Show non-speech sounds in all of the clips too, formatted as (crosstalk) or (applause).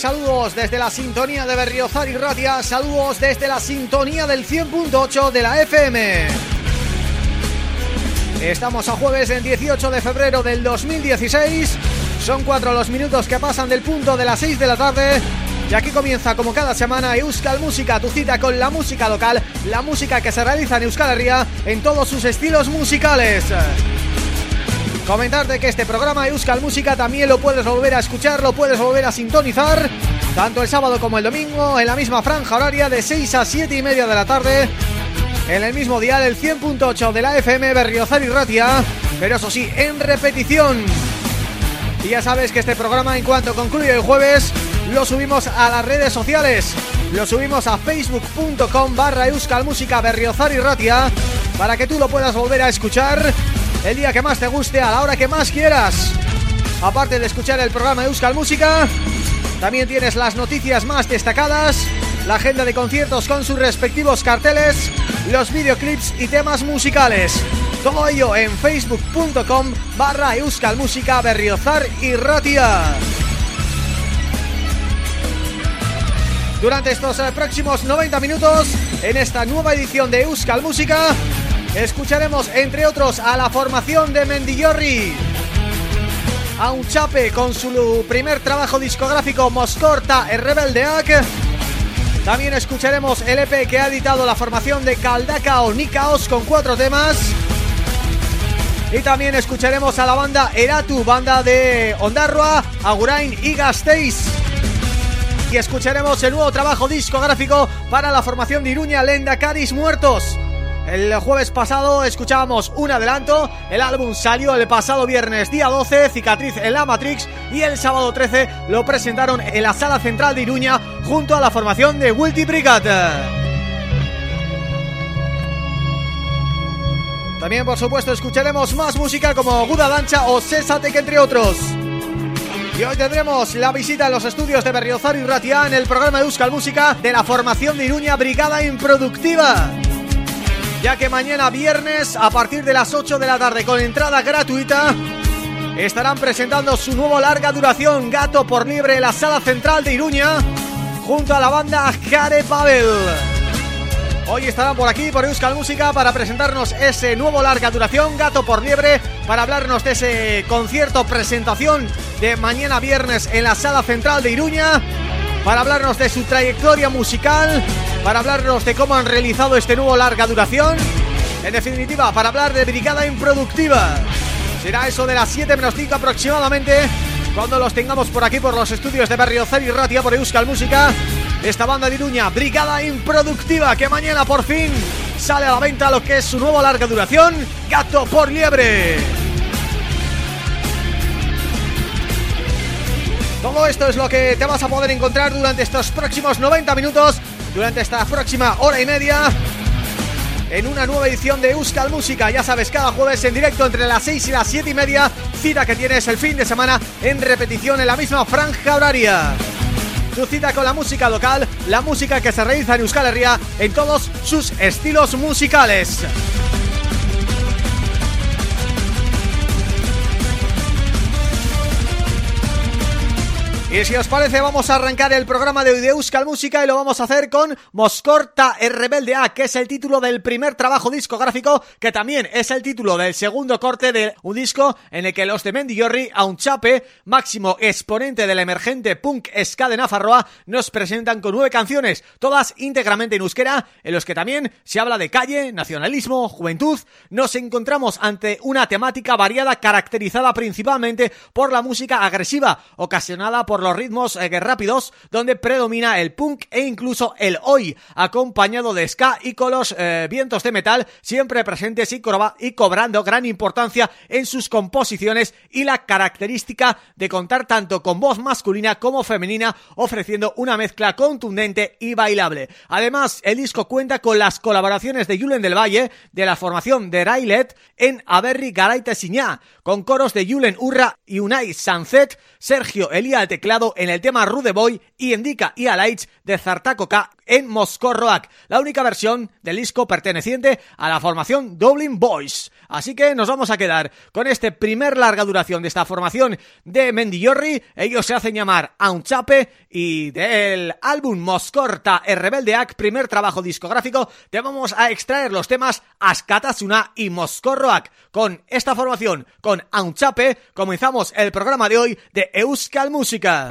saludos desde la sintonía de Berriozar y Ratia, saludos desde la sintonía del 100.8 de la FM. Estamos a jueves el 18 de febrero del 2016, son cuatro los minutos que pasan del punto de las 6 de la tarde y aquí comienza como cada semana Euskal Música, tu cita con la música local, la música que se realiza en Euskal Herria en todos sus estilos musicales. Comentarte que este programa Euskal Música también lo puedes volver a escuchar, lo puedes volver a sintonizar tanto el sábado como el domingo en la misma franja horaria de 6 a 7 y media de la tarde en el mismo día del 100.8 de la FM Berriozar y Ratia, pero eso sí, en repetición. Y ya sabes que este programa en cuanto concluye el jueves lo subimos a las redes sociales, lo subimos a facebook.com barra Euskal Música Berriozar y Ratia para que tú lo puedas volver a escuchar el día que más te guste, a la hora que más quieras. Aparte de escuchar el programa Euskal Música, también tienes las noticias más destacadas, la agenda de conciertos con sus respectivos carteles, los videoclips y temas musicales. Todo ello en facebook.com barra Euskal Música Berriozar y Ratia. Durante estos eh, próximos 90 minutos, en esta nueva edición de Euskal Música, escucharemos entre otros a la formación de Mendillorri, a un chape con su primer trabajo discográfico Moscorta el Rebeldeak, también escucharemos el EP que ha editado la formación de Caldaka o Nikaos con cuatro temas y también escucharemos a la banda Eratu, banda de Ondarroa, Agurain y Gasteiz. Y escucharemos el nuevo trabajo discográfico para la formación de Iruña, Lenda Caris Muertos. El jueves pasado escuchábamos un adelanto, el álbum salió el pasado viernes día 12, Cicatriz en la Matrix y el sábado 13 lo presentaron en la sala central de Iruña junto a la formación de Wilty Brigade. También, por supuesto, escucharemos más música como Guda Dancha o Sésate, que entre otros. Y hoy tendremos la visita a los estudios de Berriozar y Ratia en el programa de Euskal Música de la formación de Iruña Brigada Improductiva. Ya que mañana viernes, a partir de las 8 de la tarde, con entrada gratuita, estarán presentando su nuevo larga duración, Gato por Libre, en la sala central de Iruña, junto a la banda Jare Pavel. Hoy estarán por aquí, por Euskal Música, para presentarnos ese nuevo larga duración, Gato por Liebre, para hablarnos de ese concierto presentación de mañana viernes en la Sala Central de Iruña, para hablarnos de su trayectoria musical, para hablarnos de cómo han realizado este nuevo larga duración, en definitiva, para hablar de Brigada Improductiva. Será eso de las 7 menos 5 aproximadamente, cuando los tengamos por aquí, por los estudios de Berriozar y Ratia, por Euskal Música, esta banda de Iruña, Brigada Improductiva, que mañana por fin sale a la venta lo que es su nueva larga duración, Gato por Liebre. Todo esto es lo que te vas a poder encontrar durante estos próximos 90 minutos, durante esta próxima hora y media, en una nueva edición de Euskal Música. Ya sabes, cada jueves en directo entre las 6 y las 7 y media, cita que tienes el fin de semana en repetición en la misma franja horaria tu cita con la música local, la música que se realiza en Euskal Herria en todos sus estilos musicales. Y si os parece vamos a arrancar el programa de hoy de Euskal Música y lo vamos a hacer con Moscorta el Rebelde A, que es el título del primer trabajo discográfico, que también es el título del segundo corte de un disco en el que los de Mendillorri, a un chape, máximo exponente del emergente punk ska de Nafarroa, nos presentan con nueve canciones, todas íntegramente en euskera, en los que también se habla de calle, nacionalismo, juventud, nos encontramos ante una temática variada caracterizada principalmente por la música agresiva, ocasionada por los ritmos eh, rápidos, donde predomina el punk e incluso el hoy, acompañado de ska y con los eh, vientos de metal siempre presentes y, y cobrando gran importancia en sus composiciones y la característica de contar tanto con voz masculina como femenina, ofreciendo una mezcla contundente y bailable. Además, el disco cuenta con las colaboraciones de Julen del Valle, de la formación de Railet, en Aberri Garaite Siñá, con coros de Julen Urra y Unai Sanzet, Sergio Elía al teclado en el tema Rude Boy y Indica y Alights de Zartacoca en Moscow Rock, la única versión del disco perteneciente a la formación Dublin Boys. Así que nos vamos a quedar con este primer larga duración de esta formación de Mendillorri. Ellos se hacen llamar A un Chape y del álbum Moscorta el Rebeldeac, primer trabajo discográfico, te vamos a extraer los temas Askatasuna y Rock. Con esta formación, con A un Chape, comenzamos el programa de hoy de Euskal Música.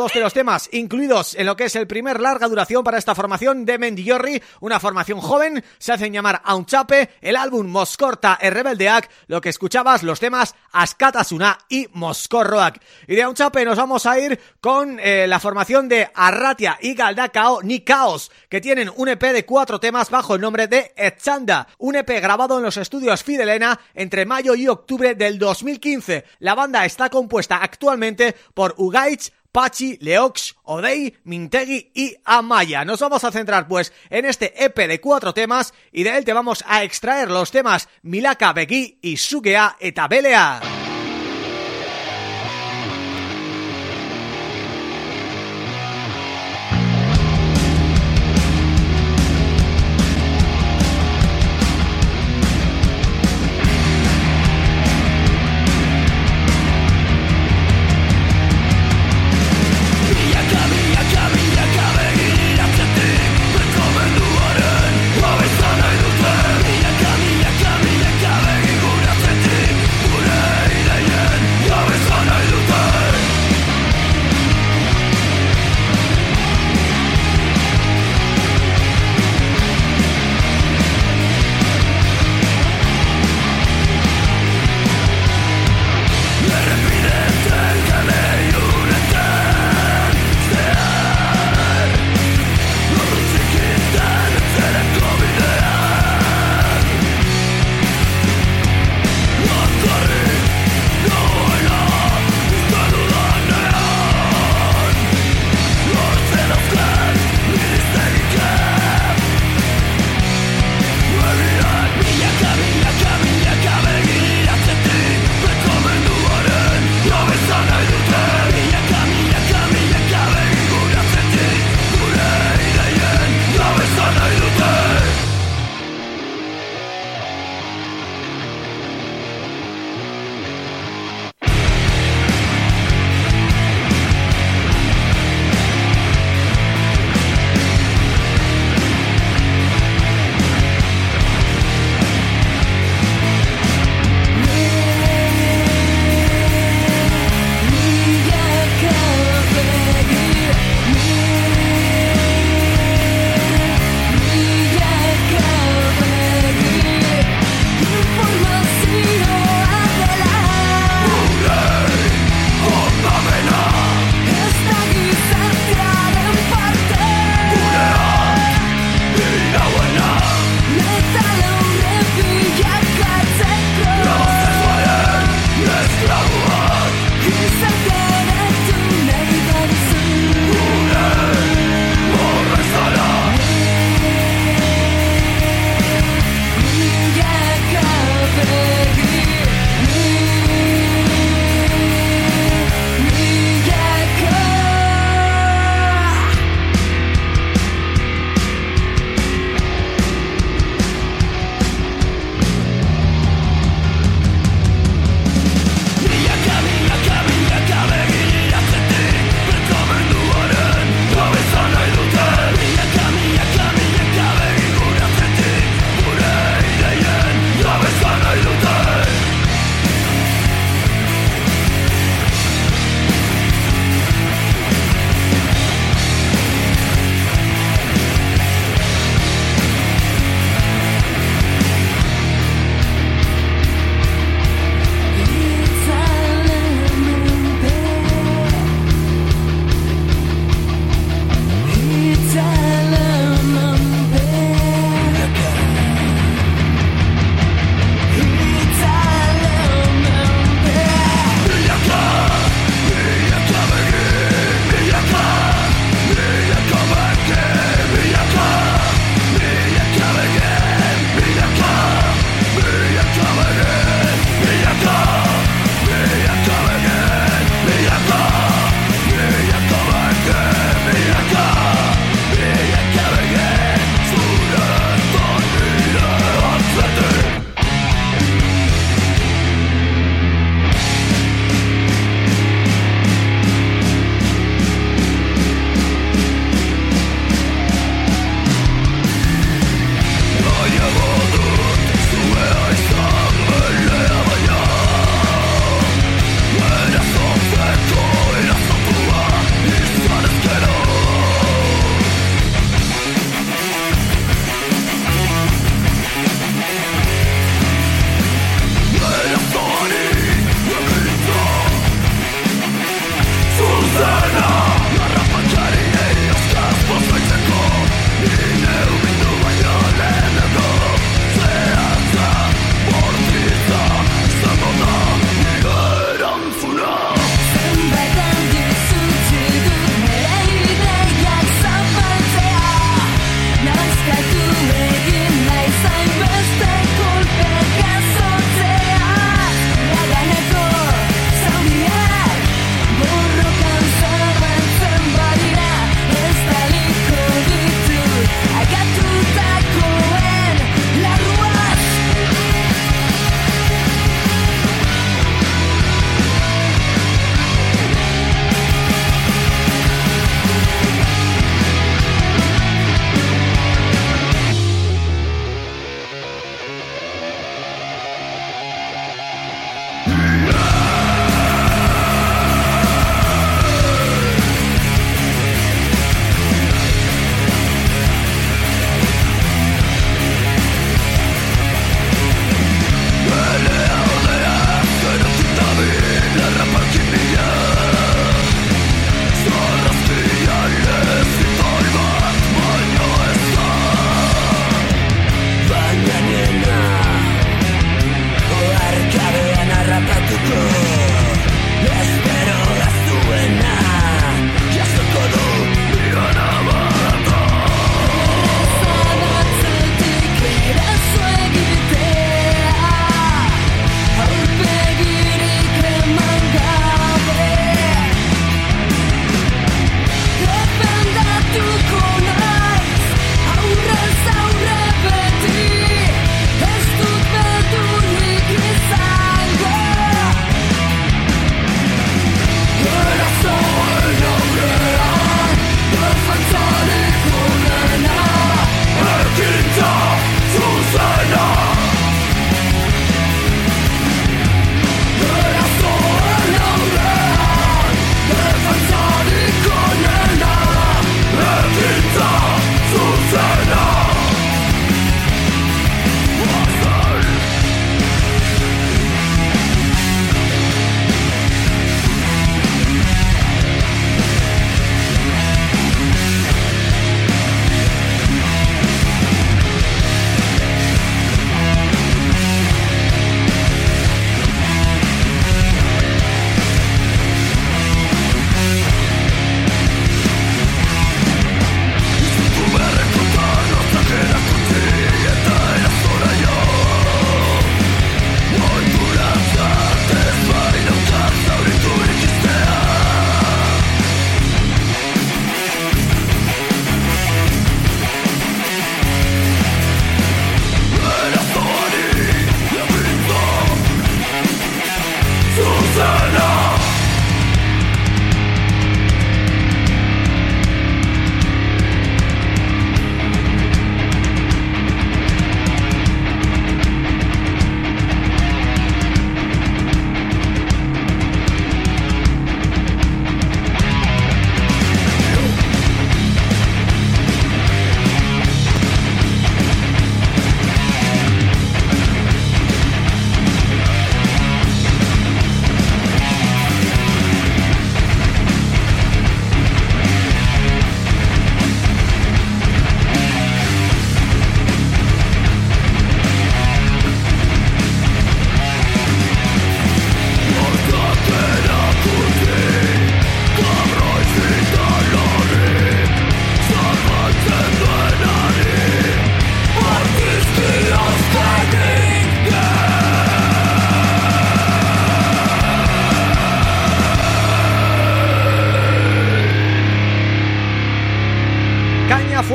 Dos de los temas incluidos en lo que es el primer larga duración para esta formación de Mendiorri, una formación joven, se hacen llamar Aunchape, el álbum Moscorta e Rebeldeak, lo que escuchabas los temas Askatasuna y Moscorroak. Y de Aunchape nos vamos a ir con eh, la formación de Arratia y Galdacao ni Caos, que tienen un EP de cuatro temas bajo el nombre de Echanda, un EP grabado en los estudios Fidelena entre mayo y octubre del 2015. La banda está compuesta actualmente por Ugaich, Pachi, Leox, Odei, Mintegi y Amaya. Nos vamos a centrar pues en este EP de cuatro temas y de él te vamos a extraer los temas Milaka Begi y Sugea Etabelea.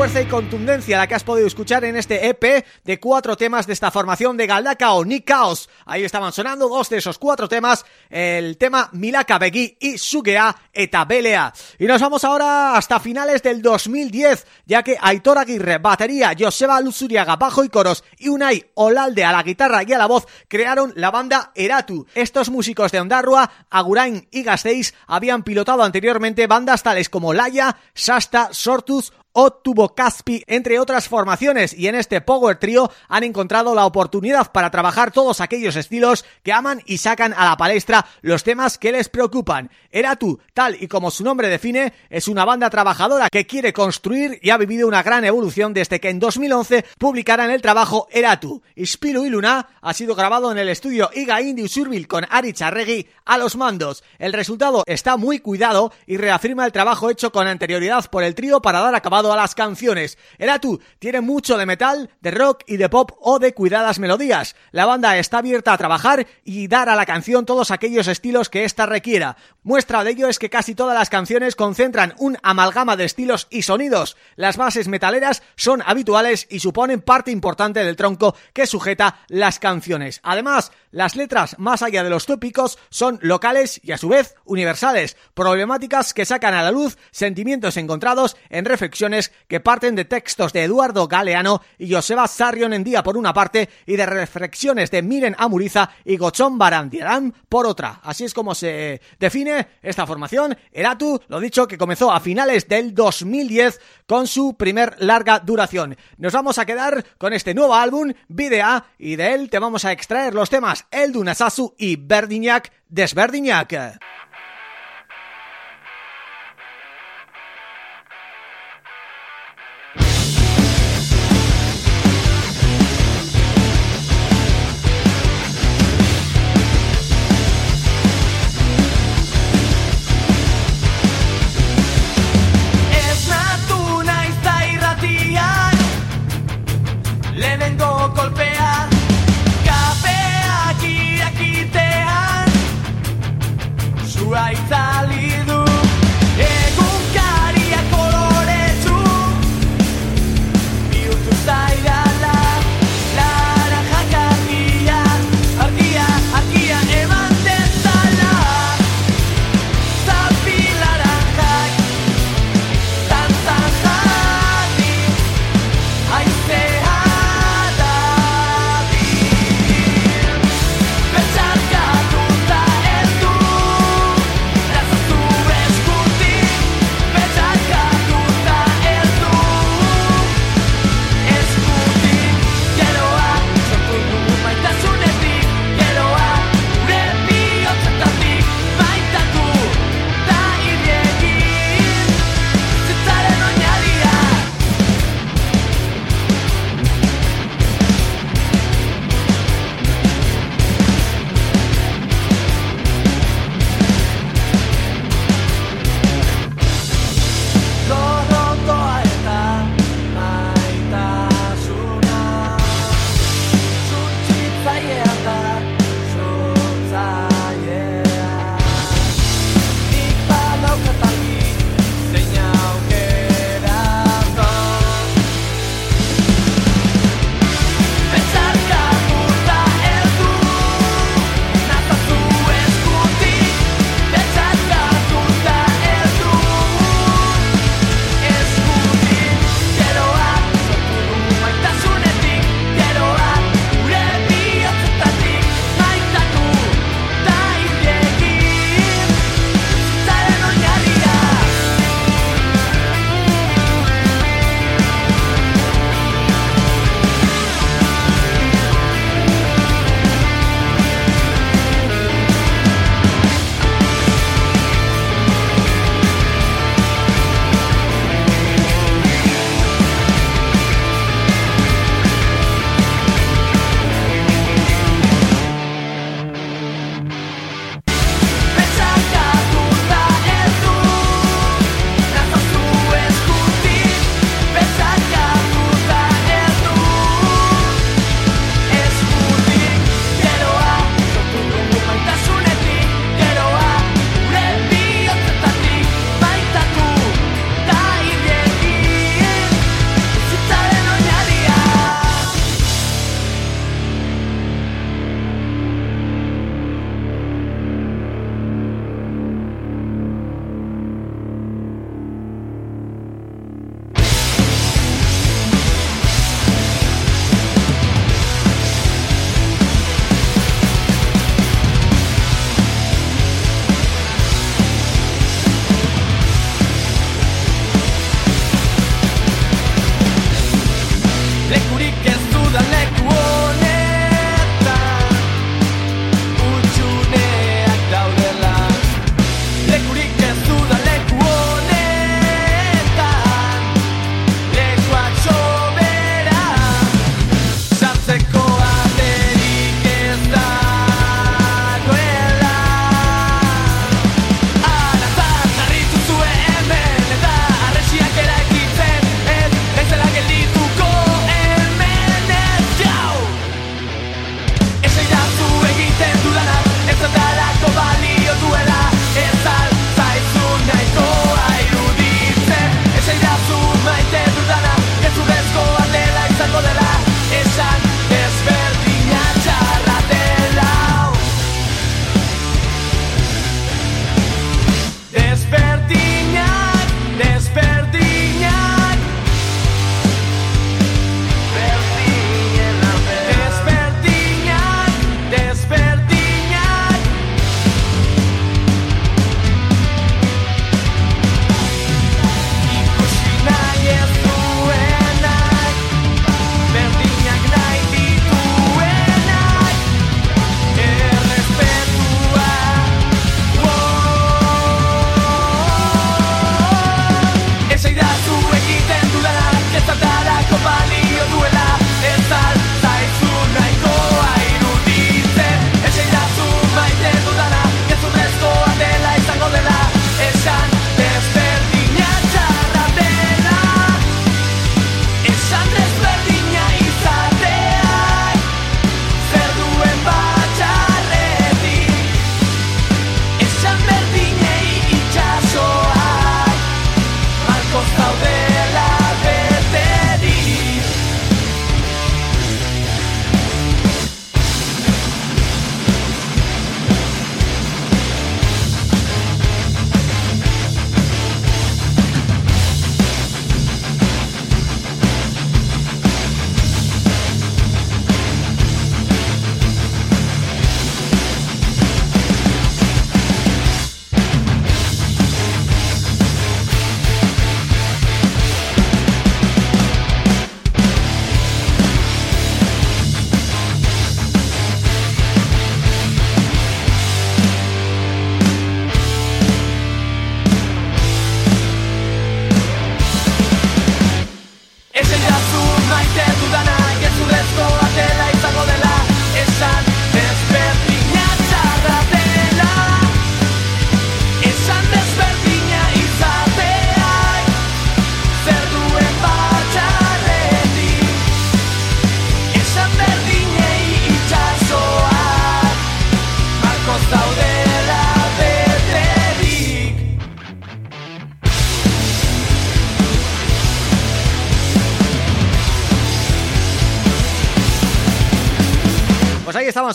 Y contundencia la que has podido escuchar en este EP de cuatro temas de esta formación de Galdacao, ni Caos. Ahí estaban sonando dos de esos cuatro temas, el tema Milaka Begi y Sugea Etabelea. Y nos vamos ahora hasta finales del 2010, ya que Aitor Aguirre, batería, Joseba Luzuriaga, bajo y coros y Unai Olalde a la guitarra y a la voz crearon la banda Eratu. Estos músicos de Ondarrua, Agurain y Gasteiz habían pilotado anteriormente bandas tales como Laya, Sasta, Sortus o Tubo Caspi, entre otras formaciones, y en este Power Trio han encontrado la oportunidad para trabajar todos aquellos estilos que aman y sacan a la palestra los temas que les preocupan. Eratu, tal y como su nombre define, es una banda trabajadora que quiere construir y ha vivido una gran evolución desde que en 2011 publicaran el trabajo Eratu. Ispilu y Luna ha sido grabado en el estudio Iga Indie Surville con Ari Charregui a los mandos. El resultado está muy cuidado y reafirma el trabajo hecho con anterioridad por el trío para dar acabado a las canciones. Eratu tiene mucho de metal, de rock y de pop o de cuidadas melodías. La banda está abierta a trabajar y dar a la canción todos aquellos estilos que ésta requiera. Muestra de ello es que casi todas las canciones concentran un amalgama de estilos y sonidos. Las bases metaleras son habituales y suponen parte importante del tronco que sujeta las canciones. Además, las letras, más allá de los tópicos, son locales y a su vez universales, problemáticas que sacan a la luz sentimientos encontrados en reflexiones que parten de textos de Eduardo Galeano y Joseba Sarrion en día por una parte y de reflexiones de Miren Amuriza y Gochón Barandiarán por otra. Así es como se define esta formación. Eratu, lo dicho, que comenzó a finales del 2010 con su primer larga duración. Nos vamos a quedar con este nuevo álbum, Videa, y de él te vamos a extraer los temas eldu nazazu iberdinak desberdinak.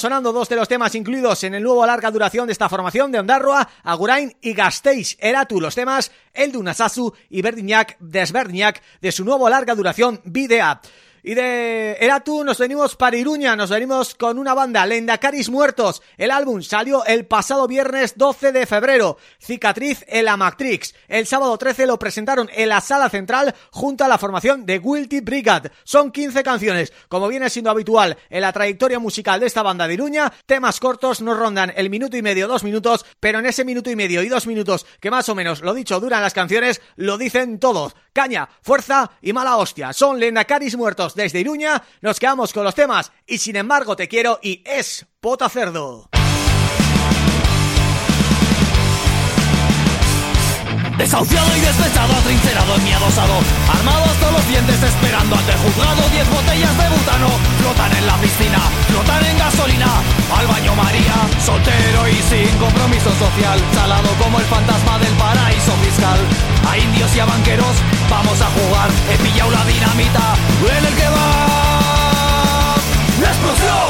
Sonando dos de los temas incluidos en el nuevo larga duración de esta formación de Ondarroa, Agurain y Gasteiz. Era tú los temas El Dunasasu y Verdignac Desverdignac de su nuevo larga duración Videa. Y de Eratu nos venimos para Iruña, nos venimos con una banda, Lendacaris Muertos. El álbum salió el pasado viernes 12 de febrero. Cicatriz en la Matrix. El sábado 13 lo presentaron en la sala central junto a la formación de Guilty Brigade. Son 15 canciones, como viene siendo habitual en la trayectoria musical de esta banda de Iruña. Temas cortos nos rondan el minuto y medio, dos minutos, pero en ese minuto y medio y dos minutos que más o menos, lo dicho, duran las canciones, lo dicen todos. Caña, fuerza y mala hostia. Son Lendacaris Muertos desde Iruña, nos quedamos con los temas Y sin embargo te quiero y es Pota Cerdo. Desahuciado y despechado, atrincherado en mi adosado Armado hasta los dientes esperando ante juzgado. Diez botellas de butano flotan en la piscina Flotan en gasolina, al baño María Soltero y sin compromiso social. Salado como el fantasma del paraíso fiscal. A indios y a banqueros vamos a jugar. He pillado la dinamita en el que va. La explosión,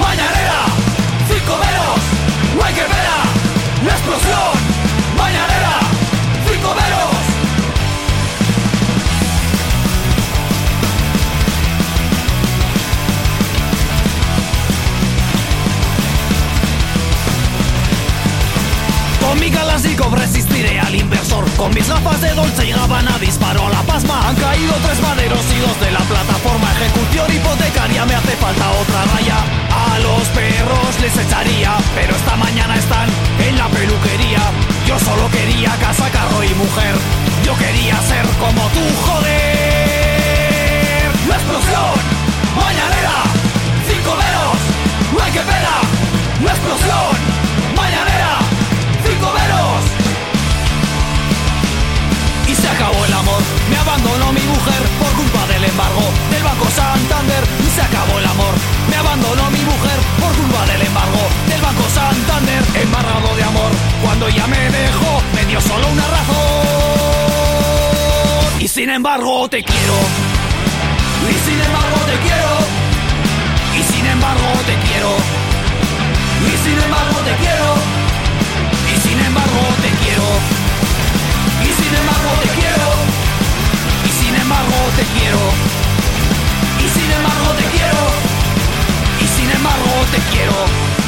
mañanera Cinco menos, no hay que ver La explosión, Escobero. Con mi clásico resistiré al inversor. Con mis gafas de Dolce y Gabbana disparo a la pasma. Han caído tres maderos y dos de la plataforma. Ejecución hipotecaria, me hace falta otra raya. A los perros les echaría Pero esta mañana están en la peluquería. Yo solo quería casa, carro y mujer. Yo quería ser como tú, joder. La explosión, mañanera Cinco dedos, no hay que pena La explosión, acabó el amor. Me abandonó mi mujer por culpa del embargo Del Banco Santander Y se acabó el amor. Me abandonó mi mujer por culpa del embargo Del Banco Santander Embargado de amor. Cuando ella me dejó Me dio solo una razón. Y sin embargo te quiero. Y sin embargo te quiero. Y sin embargo te quiero. Y sin embargo te quiero. Sin embargo te quiero. Y sin embargo te quiero. Y sin embargo te quiero. Y sin embargo te quiero.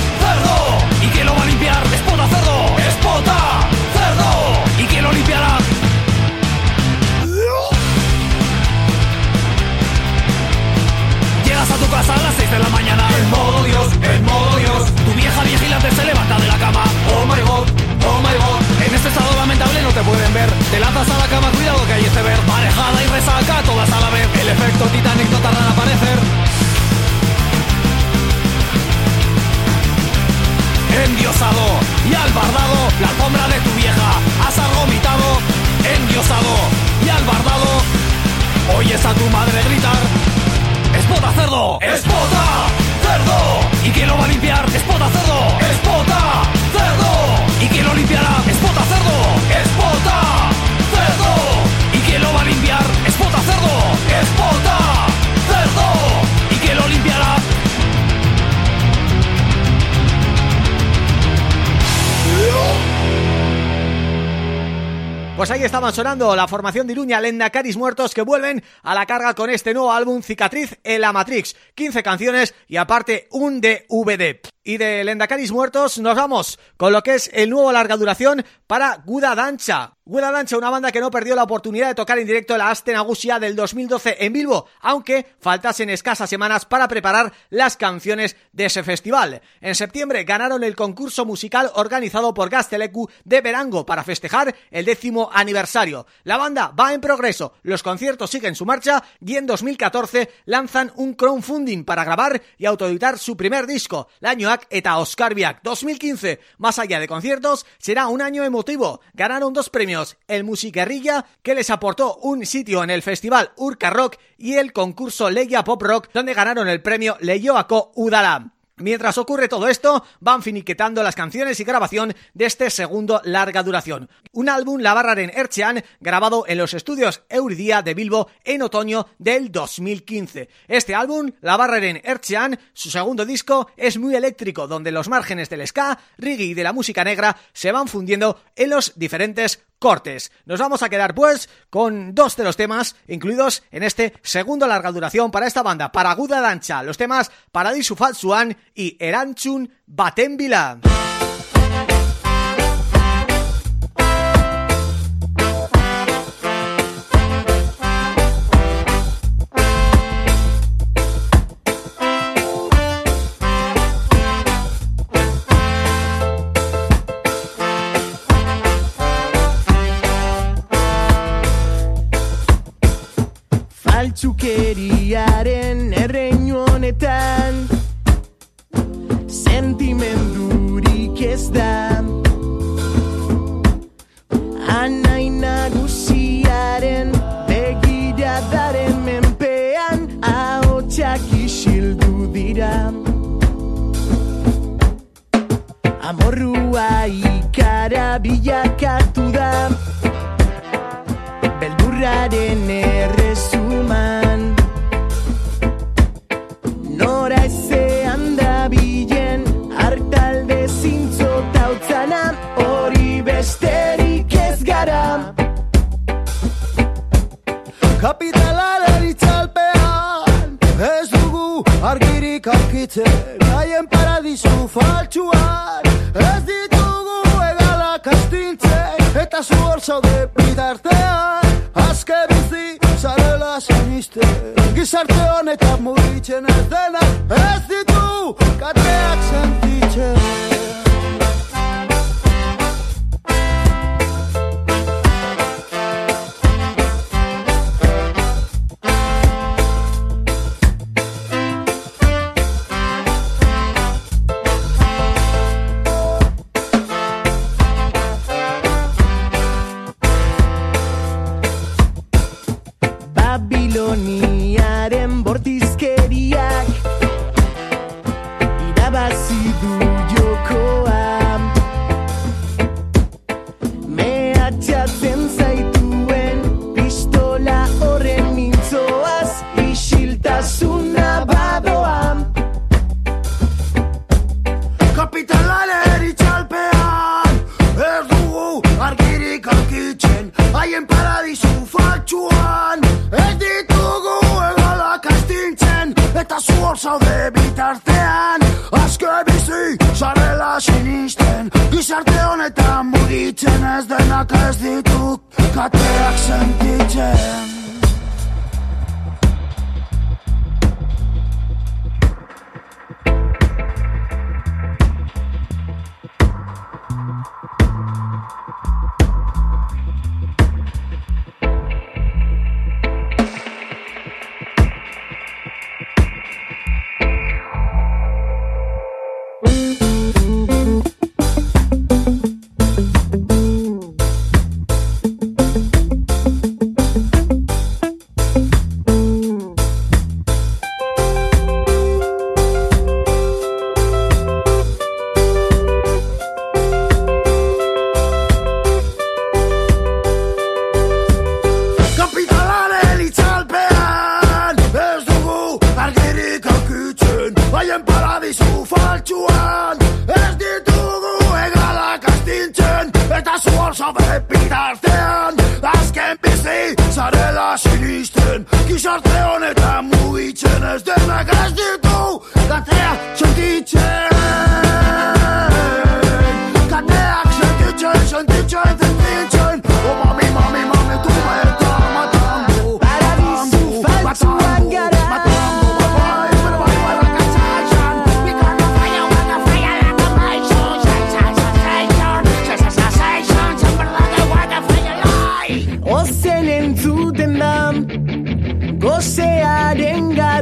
sin embargo te quiero. estaban sonando la formación de Iruña Caris Muertos que vuelven a la carga con este nuevo álbum Cicatriz en la Matrix. 15 canciones y aparte un DVD. Y de Lendacaris muertos nos vamos con lo que es el nuevo larga duración para Guda Dancha. Guda Dancha, una banda que no perdió la oportunidad de tocar en directo la Asten Agusia del 2012 en Bilbo, aunque faltasen escasas semanas para preparar las canciones de ese festival. En septiembre ganaron el concurso musical organizado por Gastelecu de Verango para festejar el décimo aniversario. La banda va en progreso, los conciertos siguen su marcha y en 2014 lanzan un crowdfunding para grabar y autoeditar su primer disco, la año eta Oscar Biak 2015. Más allá de conciertos, será un año emotivo. Ganaron dos premios, el Musiquerrilla, que les aportó un sitio en el festival Urca Rock y el concurso Legia Pop Rock, donde ganaron el premio Leyoaco Udala. Mientras ocurre todo esto, van finiquetando las canciones y grabación de este segundo larga duración. Un álbum en Erchean grabado en los estudios Euridia de Bilbo en otoño del 2015. Este álbum, en Erchean, su segundo disco, es muy eléctrico, donde los márgenes del ska, reggae y de la música negra se van fundiendo en los diferentes cortes. Nos vamos a quedar pues con dos de los temas incluidos en este segundo larga duración para esta banda, para Guda Dancha, los temas Paradisu Falsuan y Eranchun Batenvila. Altxukeriaren erreinu honetan. Sentimendurik ez da. Anai nagusiaren begiradaren menpean Ahotxak isildu dira. Amorrua ikara bilakatu da. Beldurraren errezuman man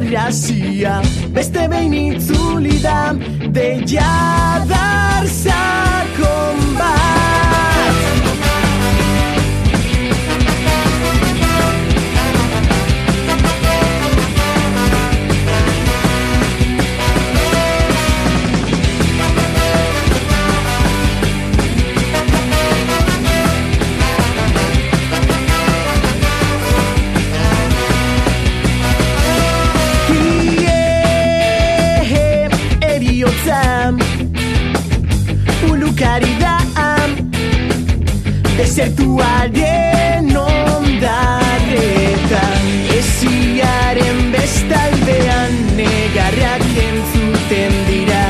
grazia Beste behin itzuli da Deia dar zakon bat. Zertuaren ondarretan Eziaren bestaldean Negarrak entzuten dira.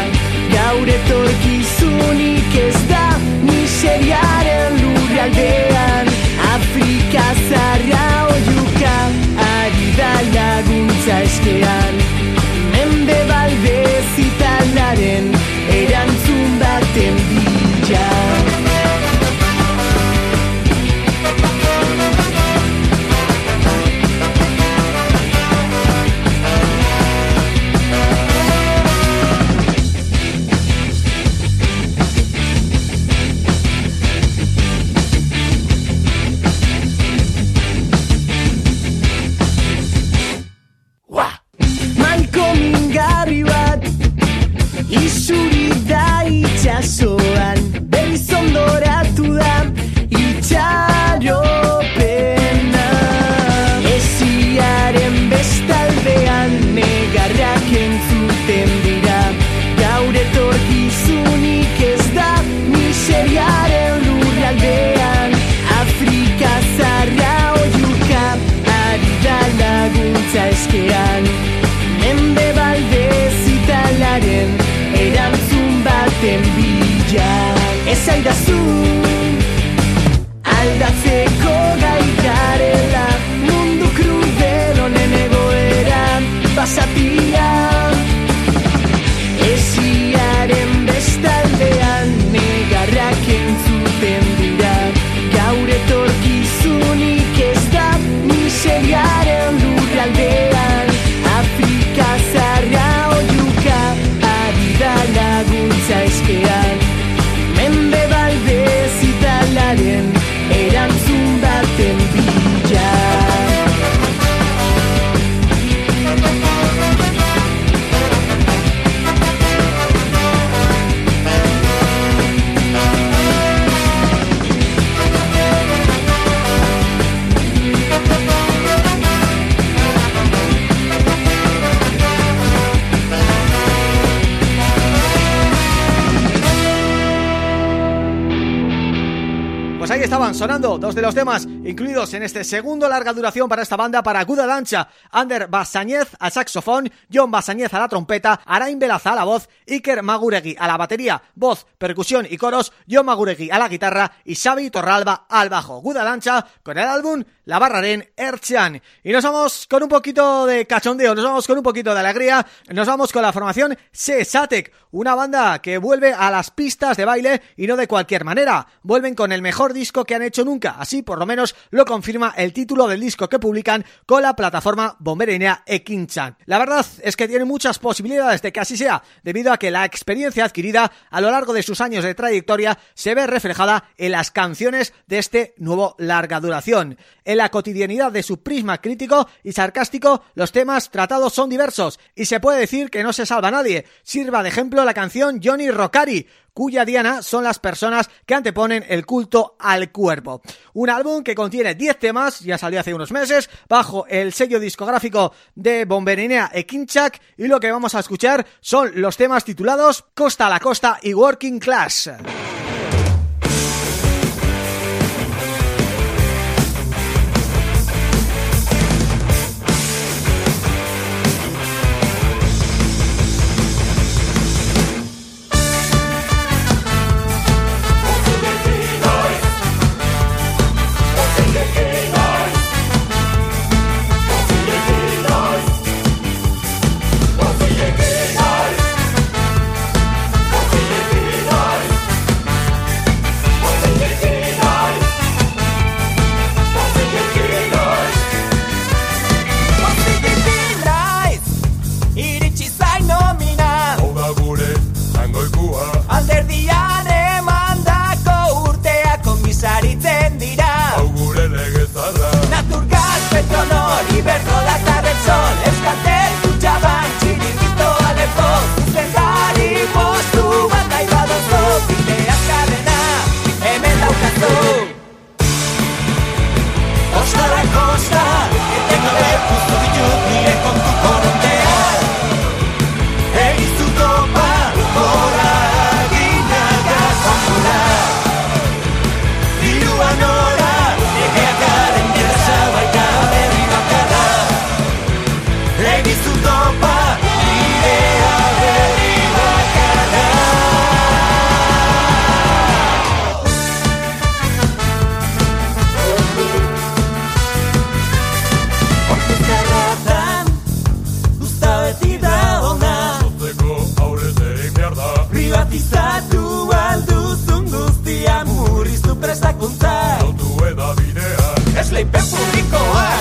Gaur etorkizunik ez da Miseriaren lurraldean. Afrika zarra oiuka Ari da laguntza eskean de los temas incluidos en este segundo larga duración para esta banda para Guda Dancha, Ander Basañez al saxofón, John Basañez a la trompeta, Arain Belaza a la voz, Iker Maguregui a la batería, voz, percusión y coros, John Maguregui a la guitarra y Xavi Torralba al bajo. Guda Dancha con el álbum La Barraren Erchan. Y nos vamos con un poquito de cachondeo, nos vamos con un poquito de alegría, nos vamos con la formación Sesatec, una banda que vuelve a las pistas de baile y no de cualquier manera. Vuelven con el mejor disco que han hecho nunca, así por lo menos lo confirma el título del disco que publican con la plataforma bomberinea Ekinchan. La verdad es que tiene muchas posibilidades de que así sea, debido a que la experiencia adquirida a lo largo de sus años de trayectoria se ve reflejada en las canciones de este nuevo larga duración. En la cotidianidad de su prisma crítico y sarcástico, los temas tratados son diversos y se puede decir que no se salva nadie. Sirva de ejemplo la canción Johnny Rockari, cuya diana son las personas que anteponen el culto al cuerpo. Un álbum que contiene 10 temas, ya salió hace unos meses, bajo el sello discográfico de Bomberinea e Kinchak, y lo que vamos a escuchar son los temas titulados Costa a la Costa y Working Class. lepe publikoa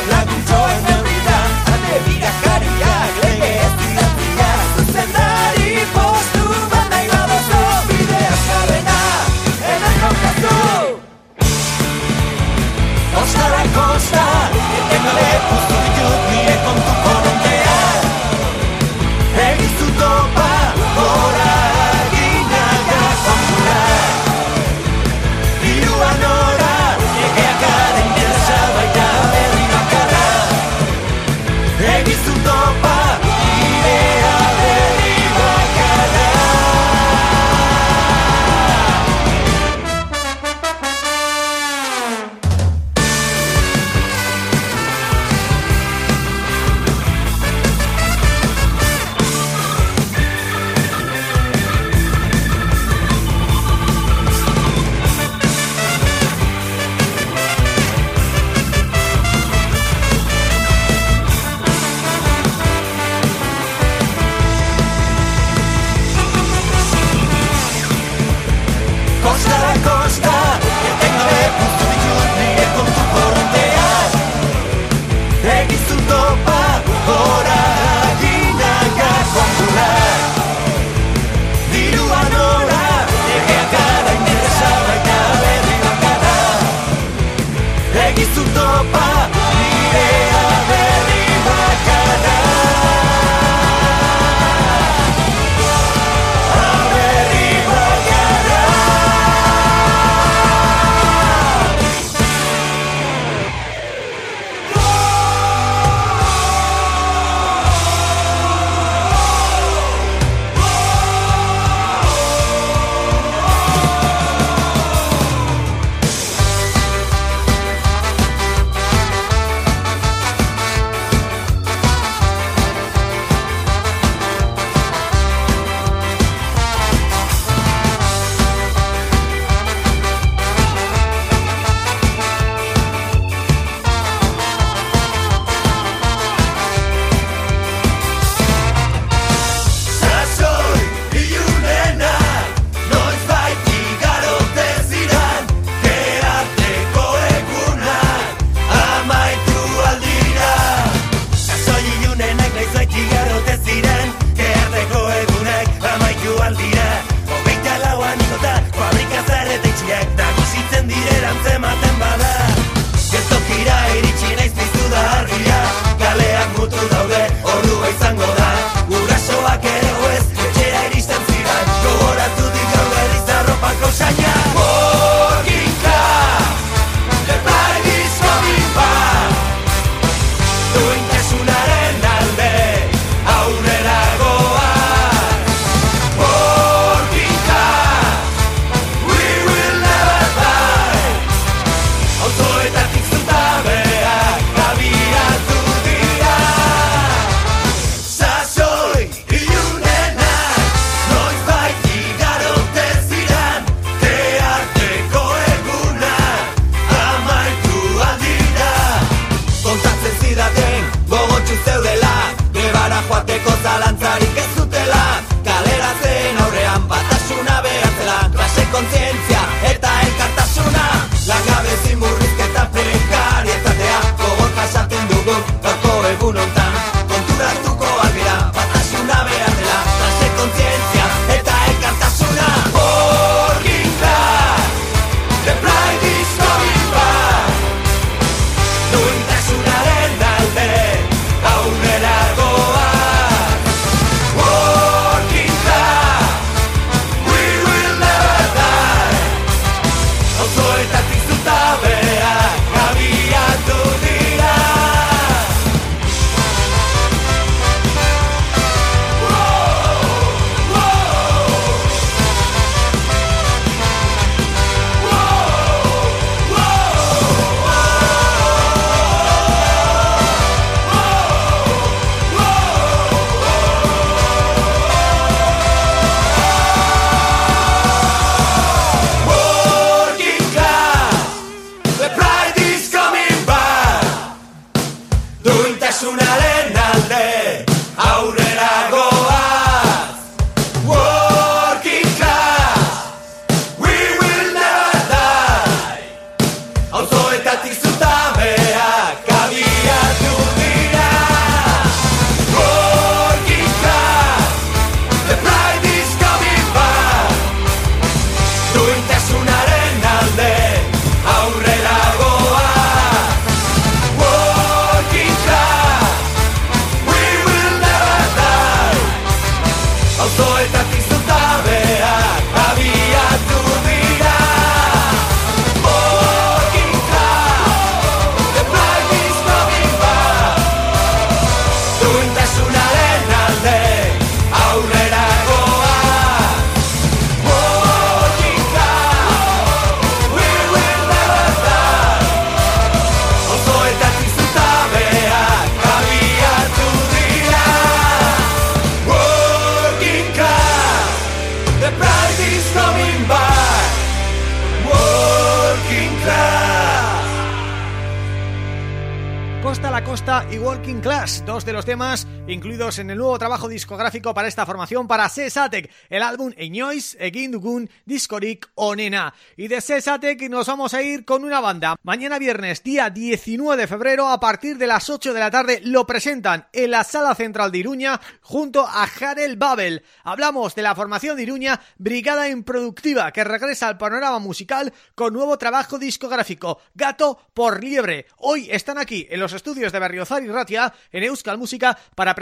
en el nuevo trabajo discográfico para esta formación para Sesatek, el álbum Eñois, Egin Dugun, Discorik Onena. Y de Sesatek nos vamos a ir con una banda. Mañana viernes, día 19 de febrero, a partir de las 8 de la tarde, lo presentan en la Sala Central de Iruña junto a Jarel Babel. Hablamos de la formación de Iruña, Brigada Improductiva, que regresa al panorama musical con nuevo trabajo discográfico, Gato por Liebre. Hoy están aquí en los estudios de Berriozar y Ratia, en Euskal Música, para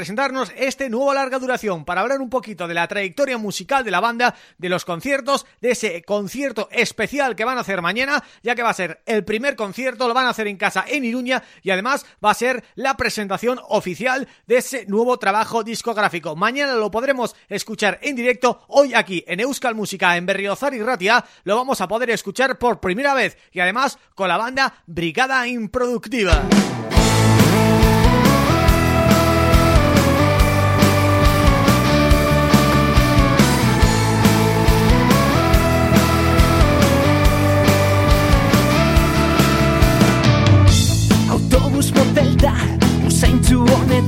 este nuevo larga duración, para hablar un poquito de la trayectoria musical de la banda, de los conciertos, de ese concierto especial que van a hacer mañana, ya que va a ser el primer concierto, lo van a hacer en casa en Iruña y además va a ser la presentación oficial de ese nuevo trabajo discográfico. Mañana lo podremos escuchar en directo, hoy aquí en Euskal Música, en Berriozar y Ratia, lo vamos a poder escuchar por primera vez y además con la banda Brigada Improductiva.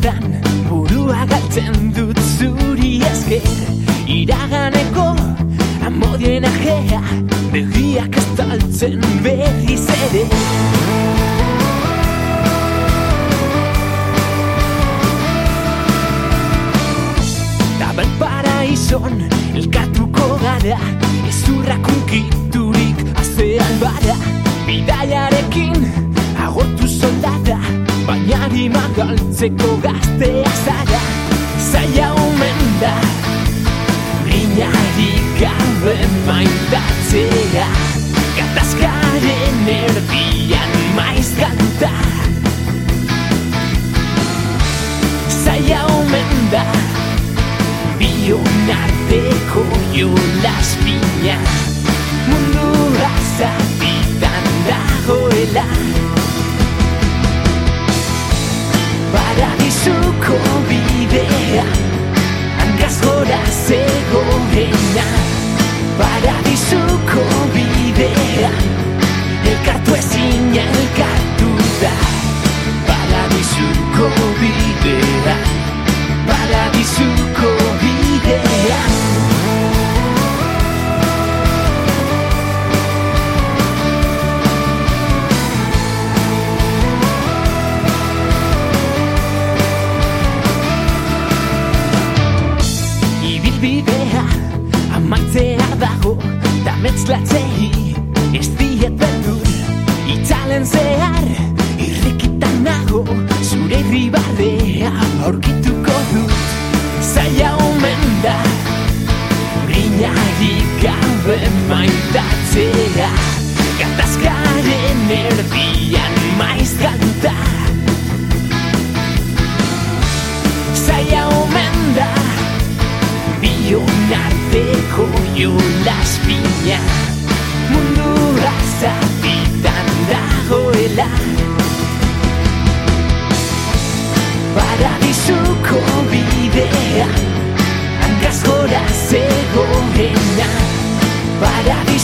Honetan Burua galtzen dut zuri esker Iraganeko amodien ajea Begiak estaltzen berriz ere. Tabel paraizon elkatuko gara Ezurrak unkiturik azean bara Bidaiarekin agortu soldata Baina rima galtzeko gaztea zara Zaila omen da. Rinari gabe maitatzea Gatazkaren erdian maiz kanta Zaila omen da Bion arteko jolas bina. Mundua zapitan dagoela Hankaz gora zegoena Paradizuko bidea Elkartu ezin elkartu da Paradizuko bidea Paradizuko Da metzlatzei ez diet beldur Itzalen zehar irrikitan nago Zure irribardea aurkituko dut Zaila omen da Rinari gabe maitatzea Gatazkaren erdian maiz kanta. Zaila omen da Bion You espina me yeah dagoela. Rasa mi danra ho elah Para di succo viviré Andiasoda seco o henna Para di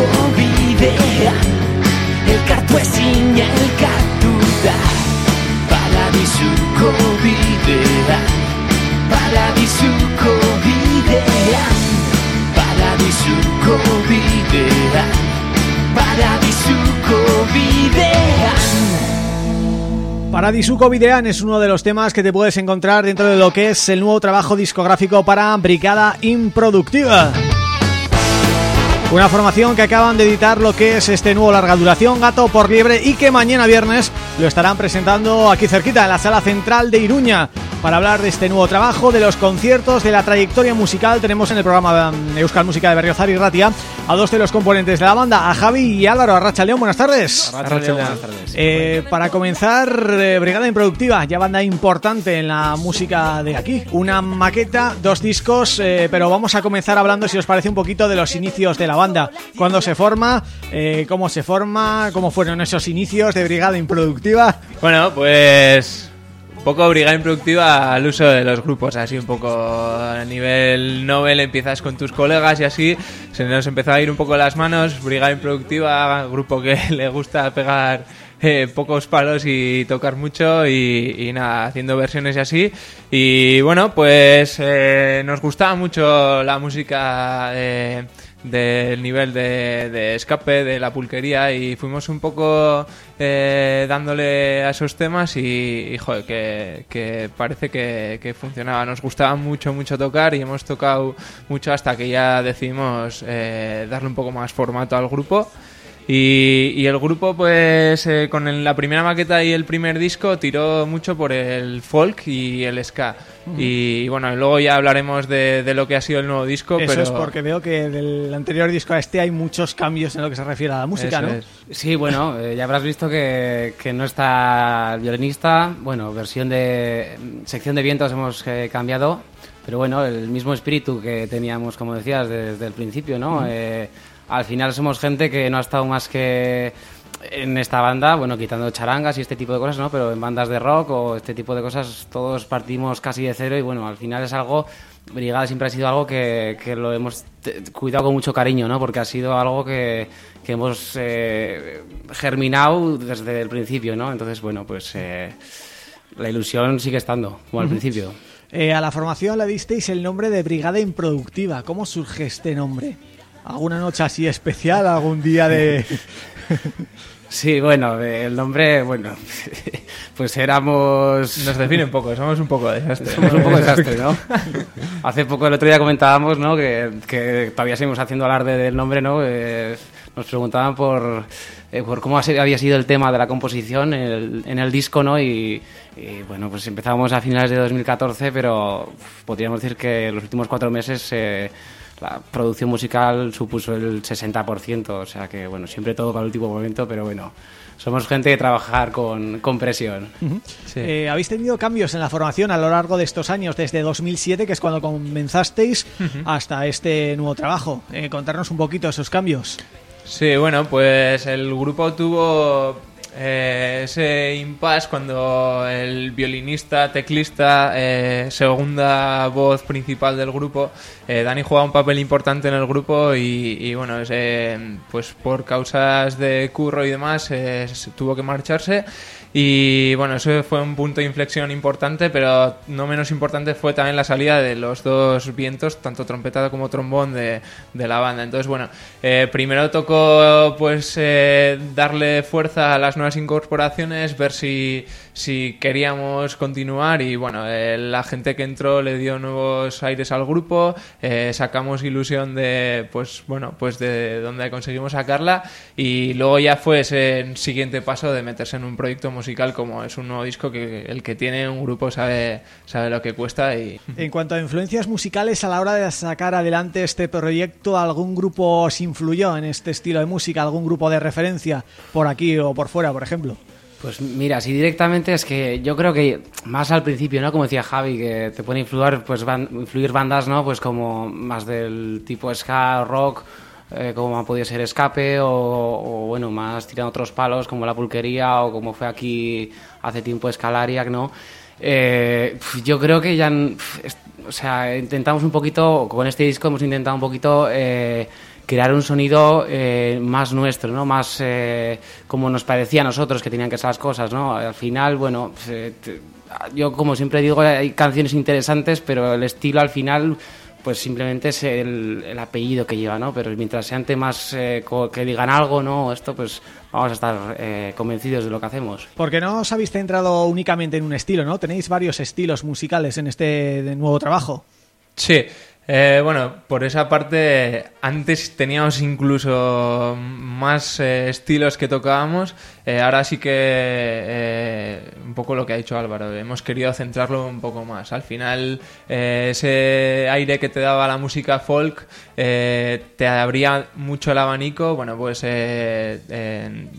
Paradizuko bidea Elkartu ezin elkartu da Paradizuko bidea Paradizuko bidea Paradizuko bidea Paradizuko bidean Paradisuco Videan es uno de los temas que te puedes encontrar dentro de lo que es el nuevo trabajo discográfico para Brigada Improductiva. Una formación que acaban de editar lo que es este nuevo larga duración, Gato por Liebre, y que mañana viernes lo estarán presentando aquí cerquita, en la sala central de Iruña. para hablar de este nuevo trabajo, de los conciertos, de la trayectoria musical. Tenemos en el programa Euskal Música de Berriozar y Ratia a dos de los componentes de la banda, a Javi y Álvaro Arracha León. Buenas tardes. Arracha, buenas tardes. Eh, para comenzar, eh, Brigada Improductiva, ya banda importante en la música de aquí. Una maqueta, dos discos, eh, pero vamos a comenzar hablando, si os parece, un poquito de los inicios de la banda. Cuándo se forma, eh, cómo se forma, cómo fueron esos inicios de Brigada Improductiva. Bueno, pues un poco brigada improductiva al uso de los grupos, así un poco a nivel novel empiezas con tus colegas y así se nos empezó a ir un poco las manos, brigada improductiva, grupo que (laughs) le gusta pegar eh, pocos palos y tocar mucho y, nada, haciendo versiones y así. Y bueno, pues eh, nos gustaba mucho la música eh, del nivel de, de escape, de la pulquería y fuimos un poco eh, dándole a esos temas y, joder, que, parece que, que funcionaba. Nos gustaba mucho, mucho tocar y hemos tocado mucho hasta que ya decidimos eh, darle un poco más formato al grupo. Y, y el grupo, pues, eh, con el- la primera maqueta y el primer disco, tiró mucho por el folk y el ska. Y bueno, luego ya hablaremos de, de lo que ha sido el nuevo disco. Eso pero es porque veo que del anterior disco a este hay muchos cambios en lo que se refiere a la música, Eso ¿no? es. Sí, bueno, eh, ya habrás visto que, que no está el violinista. Bueno, versión de sección de vientos hemos eh, cambiado, pero bueno, el mismo espíritu que teníamos, como decías, desde el principio, ¿no? Eh, al final somos gente que no ha estado más que en esta banda, bueno, quitando charangas y este tipo de cosas, ¿no? Pero en bandas de rock o este tipo de cosas todos partimos casi de cero y bueno, al final es algo, Brigada siempre ha sido algo que, que lo hemos cuidado con mucho cariño, ¿no? Porque ha sido algo que, que hemos eh, germinado desde el principio, ¿no? Entonces, bueno, pues eh, la ilusión sigue estando, como al principio. Eh, a la formación le disteis el nombre de Brigada Improductiva. ¿Cómo surge este nombre? ¿Alguna noche así especial? ¿Algún día de...? (laughs) Sí, bueno, el nombre, bueno, (laughs) pues éramos... Nos define un poco, somos un poco desastre. Somos un poco desastre, ¿no? (laughs) Hace poco, el otro día comentábamos, ¿no? Que, que todavía seguimos haciendo alarde del nombre, ¿no? Eh, nos preguntaban por, eh, por cómo había sido el tema de la composición en el, en el disco, ¿no? Y, y, bueno, pues empezamos a finales de 2014, pero podríamos decir que los últimos cuatro meses eh, la producción musical supuso el 60%, o sea que, bueno, siempre todo para el último momento, pero bueno, somos gente de trabajar con, con presión. Sí. Eh, ¿Habéis tenido cambios en la formación a lo largo de estos años, desde 2007, que es cuando comenzasteis, hasta este nuevo trabajo? Eh, contarnos un poquito esos cambios. Sí, bueno, pues el grupo tuvo eh, ese impasse cuando el violinista, teclista, eh, segunda voz principal del grupo, eh, Dani jugaba un papel importante en el grupo y, bueno, ese, pues por causas de curro y demás eh, tuvo que marcharse. Y bueno, eso fue un punto de inflexión importante, pero no menos importante fue también la salida de los dos vientos, tanto trompeta como trombón de, de la banda. Entonces, bueno, eh, primero tocó pues eh, darle fuerza a las nuevas incorporaciones, ver si, si queríamos continuar y bueno, eh, la gente que entró le dio nuevos aires al grupo, eh, sacamos ilusión de pues bueno, pues de donde conseguimos sacarla y luego ya fue ese siguiente paso de meterse en un proyecto musical como es un nuevo disco que el que tiene un grupo sabe sabe lo que cuesta y (laughs) En cuanto a influencias musicales, a la hora de sacar adelante este proyecto, ¿algún grupo os influyó en este estilo de música? ¿Algún grupo de referencia por aquí o por fuera, por ejemplo? Pues mira, así directamente es que yo creo que más al principio, ¿no? Como decía Javi, que te pueden influir, pues, influir bandas, ¿no? Pues como más del tipo ska, rock, eh, como ha podido ser Escape, o, bueno, más tirando otros palos como La Pulquería, o como fue aquí hace tiempo Escalariac, ¿no? Eh, yo creo que ya, o sea, intentamos un poquito, con este disco hemos intentado un poquito... eh, crear un sonido eh, más nuestro, ¿no? Más eh, como nos parecía a nosotros que tenían que ser las cosas, ¿no? Al final, bueno, pues, eh, te- yo como siempre digo, hay canciones interesantes, pero el estilo al final pues simplemente es el, el apellido que lleva, ¿no? Pero mientras sean temas eh, que digan algo, ¿no? Esto, pues vamos a estar eh, convencidos de lo que hacemos. Porque no os habéis centrado únicamente en un estilo, ¿no? Tenéis varios estilos musicales en este nuevo trabajo. Sí, Eh, bueno, por esa parte, antes teníamos incluso más eh, estilos que tocábamos. Eh, ahora sí que, un poco lo que ha dicho Álvaro, hemos querido centrarlo un poco más. Al final, ese aire que te daba la música folk te abría mucho el abanico. Bueno, pues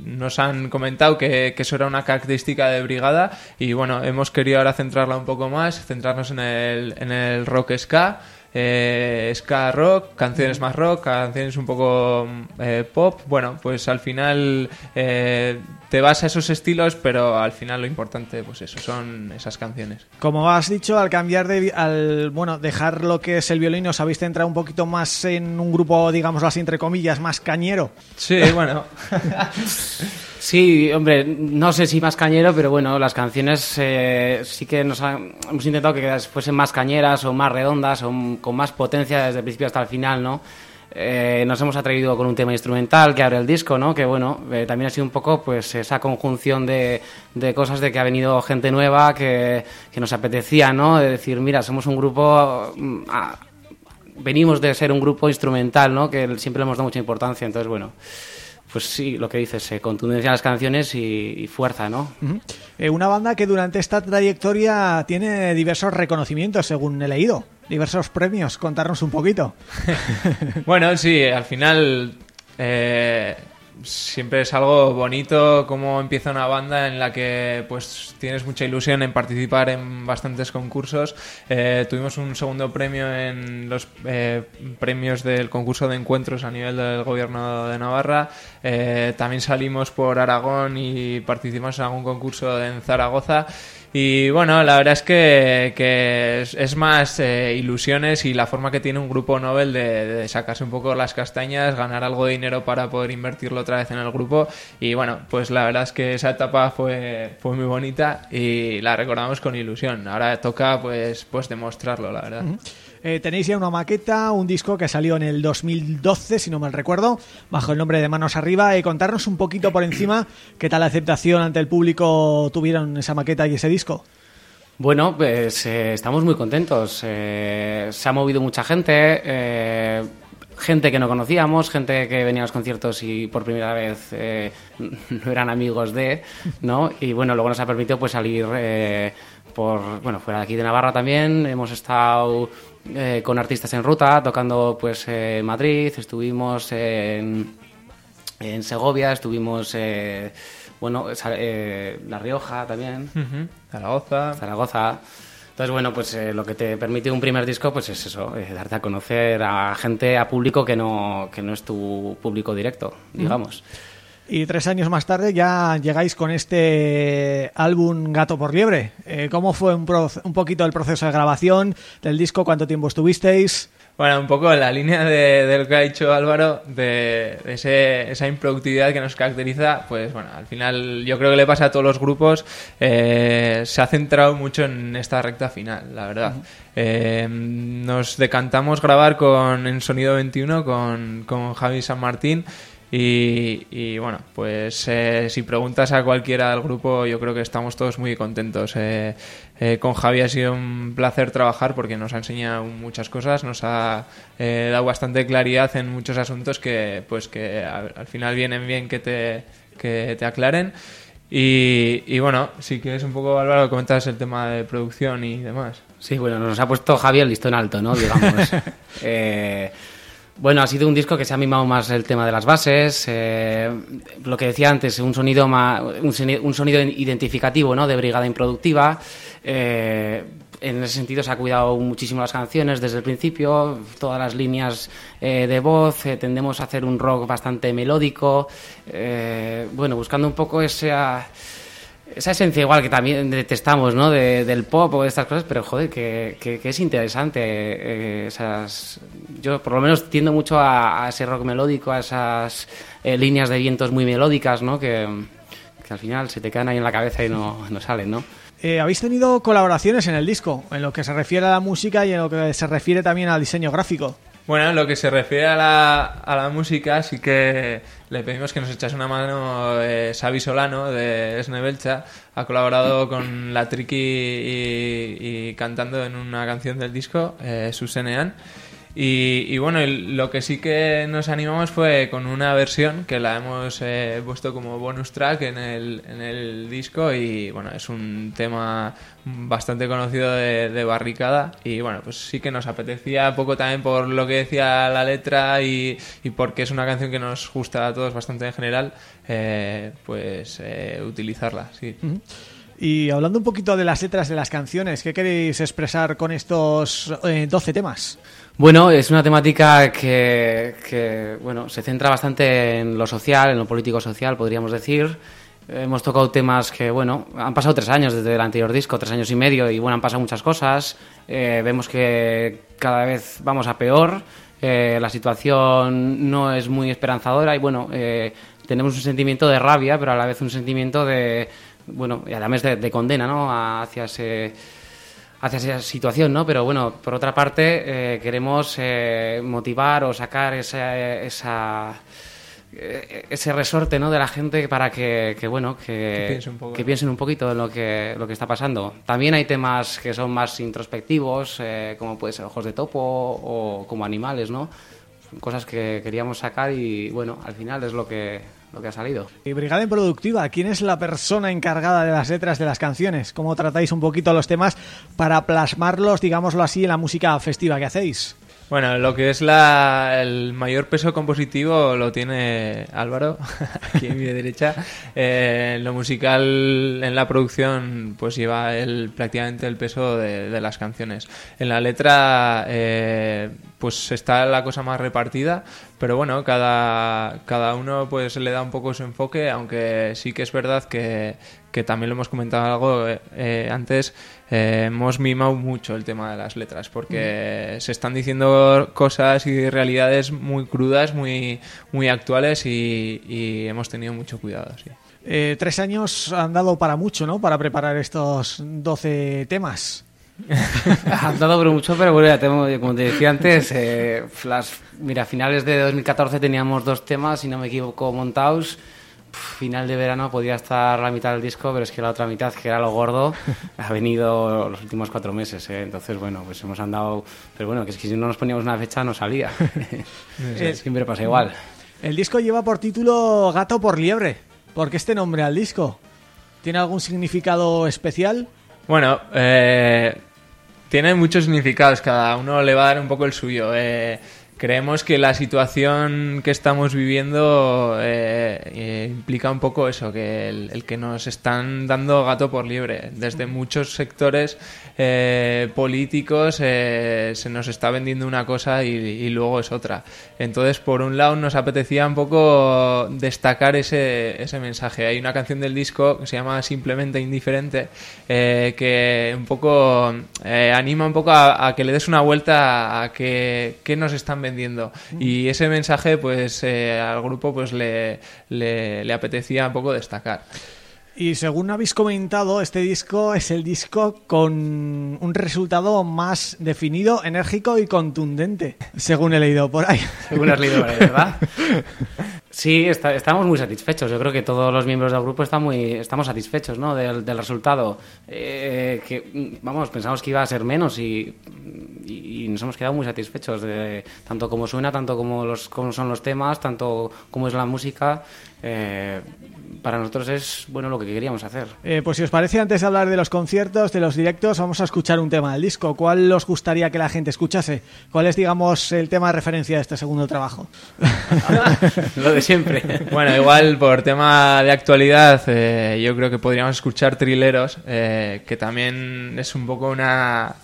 nos han comentado que, que eso era una característica de Brigada y bueno, hemos querido ahora centrarla un poco más, centrarnos en el, en el rock ska eh, ska rock, canciones más rock, canciones un poco eh, pop. Bueno, pues al final eh, te vas a esos estilos, pero al final lo importante, pues eso, son esas canciones. Como has dicho, al cambiar de... al bueno, dejar lo que es el violín, os habéis centrado un poquito más en un grupo, digamos así, entre comillas, más cañero. Sí, bueno. (laughs) Sí, hombre, no sé si más cañero, pero bueno, las canciones eh, sí que nos han- hemos intentado que fuesen más cañeras o más redondas o con más potencia desde el principio hasta el final, ¿no? Eh, nos hemos atrevido con un tema instrumental que abre el disco, ¿no? Que bueno, eh, también ha sido un poco pues esa conjunción de, de cosas de que ha venido gente nueva que, que nos apetecía, ¿no? De decir, mira, somos un grupo... mm, venimos de ser un grupo instrumental, ¿no? Que siempre le hemos dado mucha importancia, entonces bueno... Pues sí, lo que dices, eh, contundencia en las canciones y, y fuerza, ¿no? Eh, una banda que durante esta trayectoria tiene diversos reconocimientos, según he leído. Diversos premios. Contarnos un poquito. (laughs) Bueno, sí, al final eh, siempre es algo bonito cómo empieza una banda en la que pues tienes mucha ilusión en participar en bastantes concursos. Eh, tuvimos un segundo premio en los eh, premios del concurso de encuentros a nivel del gobierno de Navarra. Eh, también salimos por Aragón y participamos en algún concurso en Zaragoza. Y bueno, la verdad es que, que es, más eh, ilusiones y la forma que tiene un grupo Nobel de, de sacarse un poco las castañas, ganar algo de dinero para poder invertirlo otra vez en el grupo. Y bueno, pues la verdad es que esa etapa fue, fue muy bonita y la recordamos con ilusión. Ahora toca pues, pues demostrarlo, la verdad. Eh, tenéis ya una maqueta, un disco que salió en el 2012, si no mal recuerdo, bajo el nombre de Manos Arriba. Eh, contarnos un poquito por encima qué tal aceptación ante el público tuvieron esa maqueta y ese disco. Bueno, pues eh, estamos muy contentos. Eh, se ha movido mucha gente, gente que no conocíamos, gente que venía a los conciertos y por primera vez (laughs) no eran amigos de, ¿no? Y bueno, luego nos ha permitido pues salir por, bueno, fuera de aquí de Navarra también. Hemos estado eh, con artistas en ruta, tocando pues eh, en Madrid, estuvimos en, en Segovia, estuvimos, eh, bueno, eh, La Rioja también. Ujú. Zaragoza. Zaragoza. Entonces, bueno, pues eh, lo que te permite un primer disco, pues es eso, eh, darte a conocer a gente, a público que no, que no es tu público directo, digamos. Y tres años más tarde ya llegáis con este álbum Gato por Liebre. Eh, ¿Cómo fue un, poquito el proceso de grabación del disco? ¿Cuánto tiempo estuvisteis? Bueno, un poco en la línea de, de lo que ha dicho Álvaro, de, de ese- esa improductividad que nos caracteriza, pues bueno, al final yo creo que le pasa a todos los grupos, eh, se ha centrado mucho en esta recta final, la verdad. Eh, nos decantamos grabar con en Sonido 21 con, con Javi San Martín y, y, bueno, pues eh, si preguntas a cualquiera del grupo, yo creo que estamos todos muy contentos. Eh, eh, con Javi ha sido un placer trabajar porque nos ha enseñado muchas cosas, nos ha eh, dado bastante claridad en muchos asuntos que, pues, que al, al final vienen bien que te, que te aclaren. Y, y bueno, si quieres un poco, Álvaro, comentas el tema de producción y demás. Sí, bueno, nos ha puesto Javier el listón alto, ¿no? Digamos. (laughs) Eh, bueno, ha sido un disco que se ha mimado más el tema de las bases, eh, lo que decía antes, un sonido ma- un, soni- un sonido identificativo, ¿no? De brigada improductiva. Eh, en ese sentido se ha cuidado muchísimo las canciones desde el principio, todas las líneas eh, de voz, tendemos a hacer un rock bastante melódico, bueno, buscando un poco esa esa esencia igual que también detestamos, ¿no? De- del pop o de estas cosas, pero joder, que, que- es interesante. eh, esas, yo por lo menos tiendo mucho a, a ese rock melódico, a esas eh, líneas de vientos muy melódicas, ¿no? Que, que al final se te quedan ahí en la cabeza y no, no salen, ¿no? Eh, Habéis tenido colaboraciones en el disco, en lo que se refiere a la música y en lo que se refiere también al diseño gráfico. Bueno, en lo que se refiere a la, a la música, sí que le pedimos que nos echase una mano eh, Xavi Solano de Esnebelcha. Ha colaborado con la Triki y, y cantando en una canción del disco, eh, Susenean. Y, y bueno, lo que sí que nos animamos fue con una versión que la hemos eh, puesto como bonus track en el, en el disco y bueno, es un tema bastante conocido de, de Barricada y bueno, pues sí que nos apetecía poco también por lo que decía la letra y, y porque es una canción que nos gusta a todos bastante en general, eh, pues eh, utilizarla, sí. Y hablando un poquito de las letras de las canciones, ¿qué queréis expresar con estos eh, 12 temas? Bueno, es una temática que, bueno, se centra bastante en lo social, en lo político-social, podríamos decir. Hemos tocado temas que, bueno, han pasado tres años desde el anterior disco, tres años y medio, y bueno, han pasado muchas cosas. Eh, vemos que cada vez vamos a peor, eh, la situación no es muy esperanzadora y, bueno, eh, tenemos un sentimiento de rabia, pero a la vez un sentimiento de, bueno, y a la vez de, de condena, ¿no?, hacia ese hacia esa situación, ¿no? Pero bueno, por otra parte, eh, queremos eh, motivar o sacar esa, esa eh, ese resorte ¿no? de la gente para que, que, bueno que, Que piense un poco. que piensen un poquito en lo que lo que está pasando también hay temas que son más introspectivos eh, como puede ser ojos de topo o como animales no cosas que queríamos sacar y bueno al final es lo que lo que ha salido Y Brigada Improductiva, ¿quién es la persona encargada de las letras de las canciones? ¿Cómo tratáis un poquito los temas para plasmarlos, digámoslo así, en la música festiva que hacéis? Bueno, lo que es la, el mayor peso compositivo lo tiene Álvaro, (laughs) aquí en mi derecha. Eh, lo musical, en la producción, pues lleva él prácticamente el peso de, de las canciones. En la letra, eh, pues está la cosa más repartida, pero bueno, cada, cada uno pues le da un poco su enfoque, aunque sí que es verdad que, que también lo hemos comentado algo eh, eh, antes, eh, hemos mimado mucho el tema de las letras, porque se están diciendo cosas y realidades muy crudas, muy, muy actuales y, y hemos tenido mucho cuidado, sí. Eh, tres años han dado para mucho, ¿no? Para preparar estos 12 temas. (laughs) Han dado por mucho, pero bueno, ya tengo, como te decía antes, eh, las, mira, a finales de 2014 teníamos dos temas, si no me equivoco, montados. Final de verano podía estar la mitad del disco, pero es que la otra mitad, que era lo gordo, (laughs) ha venido los últimos cuatro meses. ¿eh? Entonces, bueno, pues hemos andado. Pero bueno, que es que si no nos poníamos una fecha no salía. (laughs) (laughs) Eh, Siempre pasa igual. El disco lleva por título Gato por Liebre. ¿Por qué este nombre al disco? ¿Tiene algún significado especial? Bueno, eh, tiene muchos significados, cada uno le va a dar un poco el suyo. Eh, creemos que la situación que estamos viviendo eh, eh, implica un poco eso, que el, el que nos están dando gato por liebre. Desde muchos sectores eh, políticos se nos está vendiendo una cosa y, y luego es otra. Entonces, por un lado, nos apetecía un poco destacar ese, ese mensaje. Hay una canción del disco que se llama Simplemente Indiferente, que un poco anima un poco a, a que le des una vuelta a que, qué nos están vendiendo. Y ese mensaje, pues eh, al grupo pues le, le, le apetecía un poco destacar. Y según habéis comentado, este disco es el disco con un resultado más definido, enérgico y contundente, según he leído por ahí. Según has leído, ¿verdad? (laughs) Sí, está- estamos muy satisfechos. Yo creo que todos los miembros del grupo están muy, estamos satisfechos ¿no? del, resultado. Eh, que, vamos, pensamos que iba a ser menos y, y- y nos hemos quedado muy satisfechos de tanto como suena, tanto como, los, como son los temas, tanto como es la música. Eh, para nosotros es bueno lo que queríamos hacer. Eh, pues si os parece, antes de hablar de los conciertos, de los directos, vamos a escuchar un tema del disco. ¿Cuál os gustaría que la gente escuchase? ¿Cuál es, digamos, el tema de referencia de este segundo trabajo? (laughs) lo de siempre. (laughs) Bueno, igual por tema de actualidad, eh, yo creo que podríamos escuchar Trileros, eh, que también es un poco una,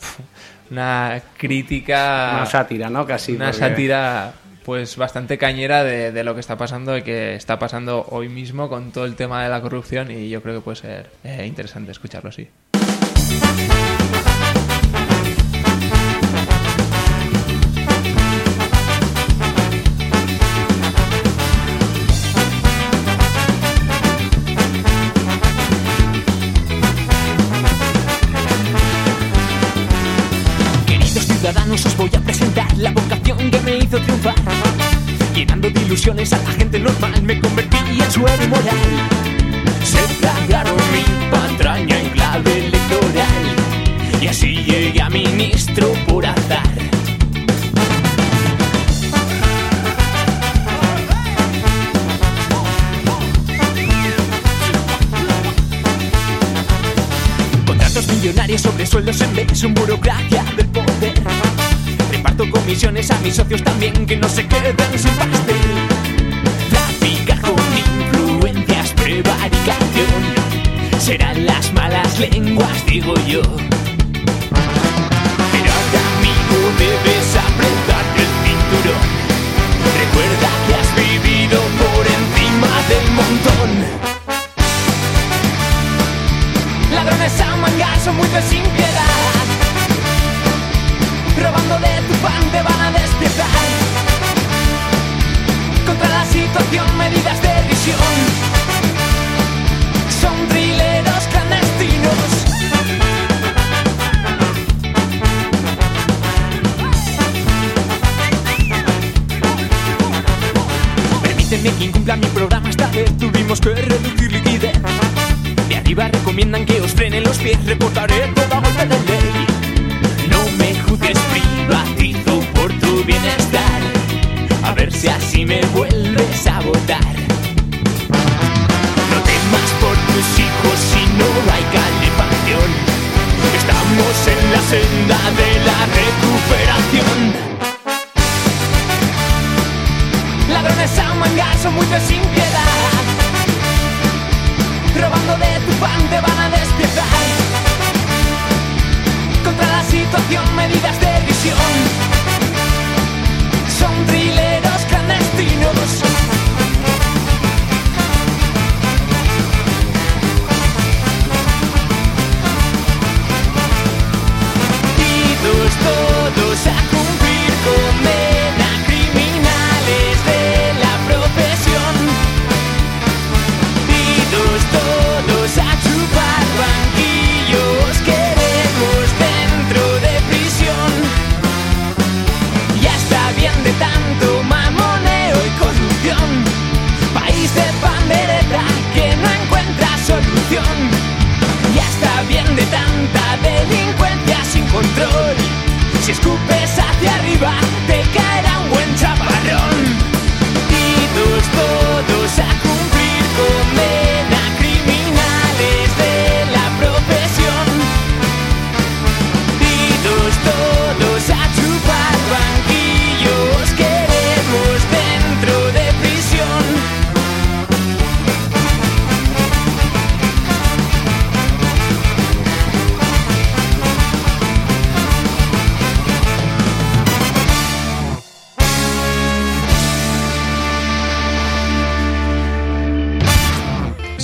una crítica... Una sátira, ¿no? Casi. una porque- sátira pues bastante cañera de, de lo que está pasando y que está pasando hoy mismo con todo el tema de la corrupción y yo creo que puede ser eh, interesante escucharlo así. Sueldos en vez de burocracia del poder. Reparto comisiones a mis socios también que no se queden sin pastel. Traficar con influencias, prevaricación. Serán las malas lenguas, digo yo.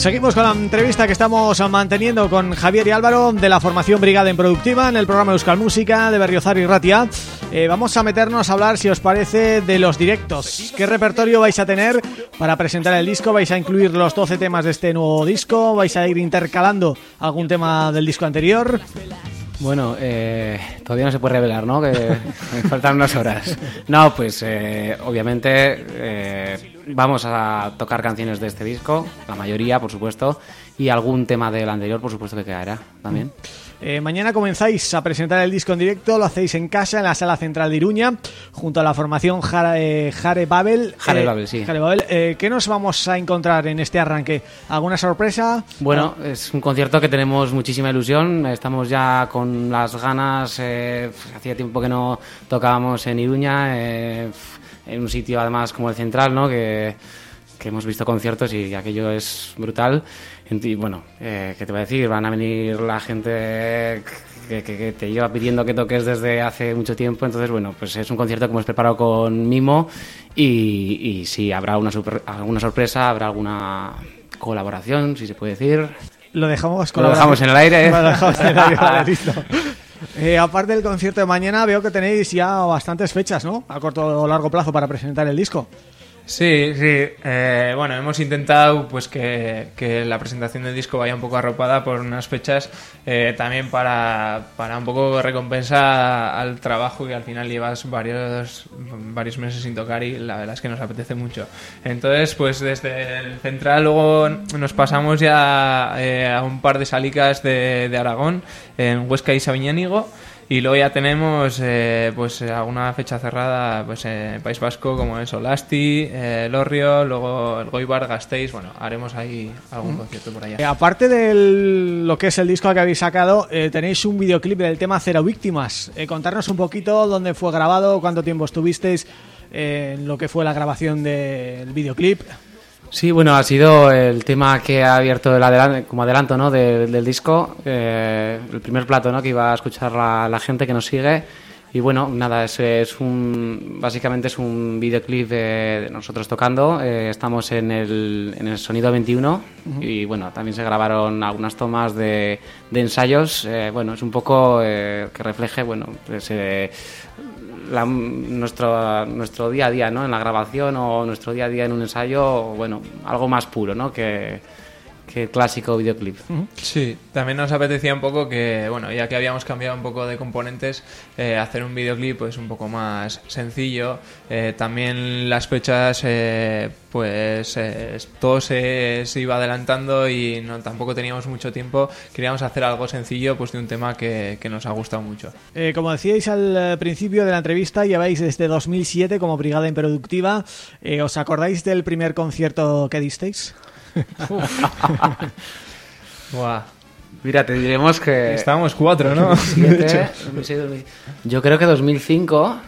Seguimos con la entrevista que estamos manteniendo con Javier y Álvaro de la formación Brigada en Productiva en el programa Euskal Música de Berriozar y Ratia. Eh, vamos a meternos a hablar, si os parece, de los directos. ¿Qué repertorio vais a tener para presentar el disco? ¿Vais a incluir los 12 temas de este nuevo disco? ¿Vais a ir intercalando algún tema del disco anterior? Bueno, eh, todavía no se puede revelar, ¿no? Que me (laughs) faltan unas horas. No, pues eh, obviamente eh, vamos a tocar canciones de este disco, la mayoría, por supuesto, y algún tema del anterior, por supuesto, que caerá también. Eh, mañana comenzáis a presentar el disco en directo, lo hacéis en casa, en la Sala Central de Iruña, junto a la formación Jare, Jare Babel. Jare Babel, sí. Jare Babel. Eh, ¿Qué nos vamos a encontrar en este arranque? ¿Alguna sorpresa? Bueno, es un concierto que tenemos muchísima ilusión, estamos ya con las ganas, eh, hacía tiempo que no tocábamos en Iruña, eh, en un sitio además como el Central, ¿no? Que, que hemos visto conciertos y aquello es brutal. Y bueno, eh, ¿qué te voy a decir? Van a venir la gente que, que- que te lleva pidiendo que toques desde hace mucho tiempo. Entonces, bueno, pues es un concierto que hemos preparado con Mimo y, y sí, habrá una super- alguna sorpresa, habrá alguna colaboración, si se puede decir. Lo dejamos con Lo la- dejamos en el aire, ¿eh? Lo dejamos en el aire, (laughs) listo. Eh, aparte del concierto de mañana, veo que tenéis ya bastantes fechas, ¿no? A corto o largo plazo para presentar el disco. Sí, sí. Eh, bueno, hemos intentado pues que, que la presentación del disco vaya un poco arropada por unas fechas eh, también para, para un poco recompensa al trabajo que al final llevas varios, varios meses sin tocar y la verdad es que nos apetece mucho. Entonces, pues desde el central luego nos pasamos ya eh, a un par de salicas de, de Aragón, en Huesca y Sabiñánigo. Y luego ya tenemos eh, pues alguna fecha cerrada pues en País Vasco como es Olasti, eh, Lorrio, luego el Goibar, Gasteiz, bueno, haremos ahí algún concierto por allá. Eh, aparte de lo que es el disco que habéis sacado, eh, tenéis un videoclip del tema Cero Víctimas. Eh, contarnos un poquito dónde fue grabado, cuánto tiempo estuvisteis eh, en lo que fue la grabación del videoclip. Sí, bueno, ha sido el tema que ha abierto el adelan- como adelanto ¿no? de- del disco, eh, el primer plato ¿no? que iba a escuchar la, la gente que nos sigue. Y bueno, nada, es, es un básicamente es un videoclip de, de nosotros tocando. eh, estamos en el, en el Sonido 21 y bueno, también se grabaron algunas tomas de, de ensayos. eh, bueno, es un poco eh, que refleje, bueno, pues, eh, la- nuestro, nuestro día a día ¿no? en la grabación o nuestro día a día en un ensayo, bueno, algo más puro ¿no? que, que el clásico videoclip. Sí, también nos apetecía un poco que, bueno, ya que habíamos cambiado un poco de componentes, eh, hacer un videoclip pues un poco más sencillo. Eh, también las fechas, eh, pues eh, todo se, se iba adelantando y no tampoco teníamos mucho tiempo. Queríamos hacer algo sencillo pues de un tema que, que nos ha gustado mucho. Eh, como decíais al principio de la entrevista, lleváis desde 2007 como Brigada Improductiva. Eh, ¿Os acordáis del primer concierto que disteis? (laughs) Buah. Mira, te diremos que... Estábamos cuatro, ¿no? 2007, 2006, 2000. Yo creo que 2005...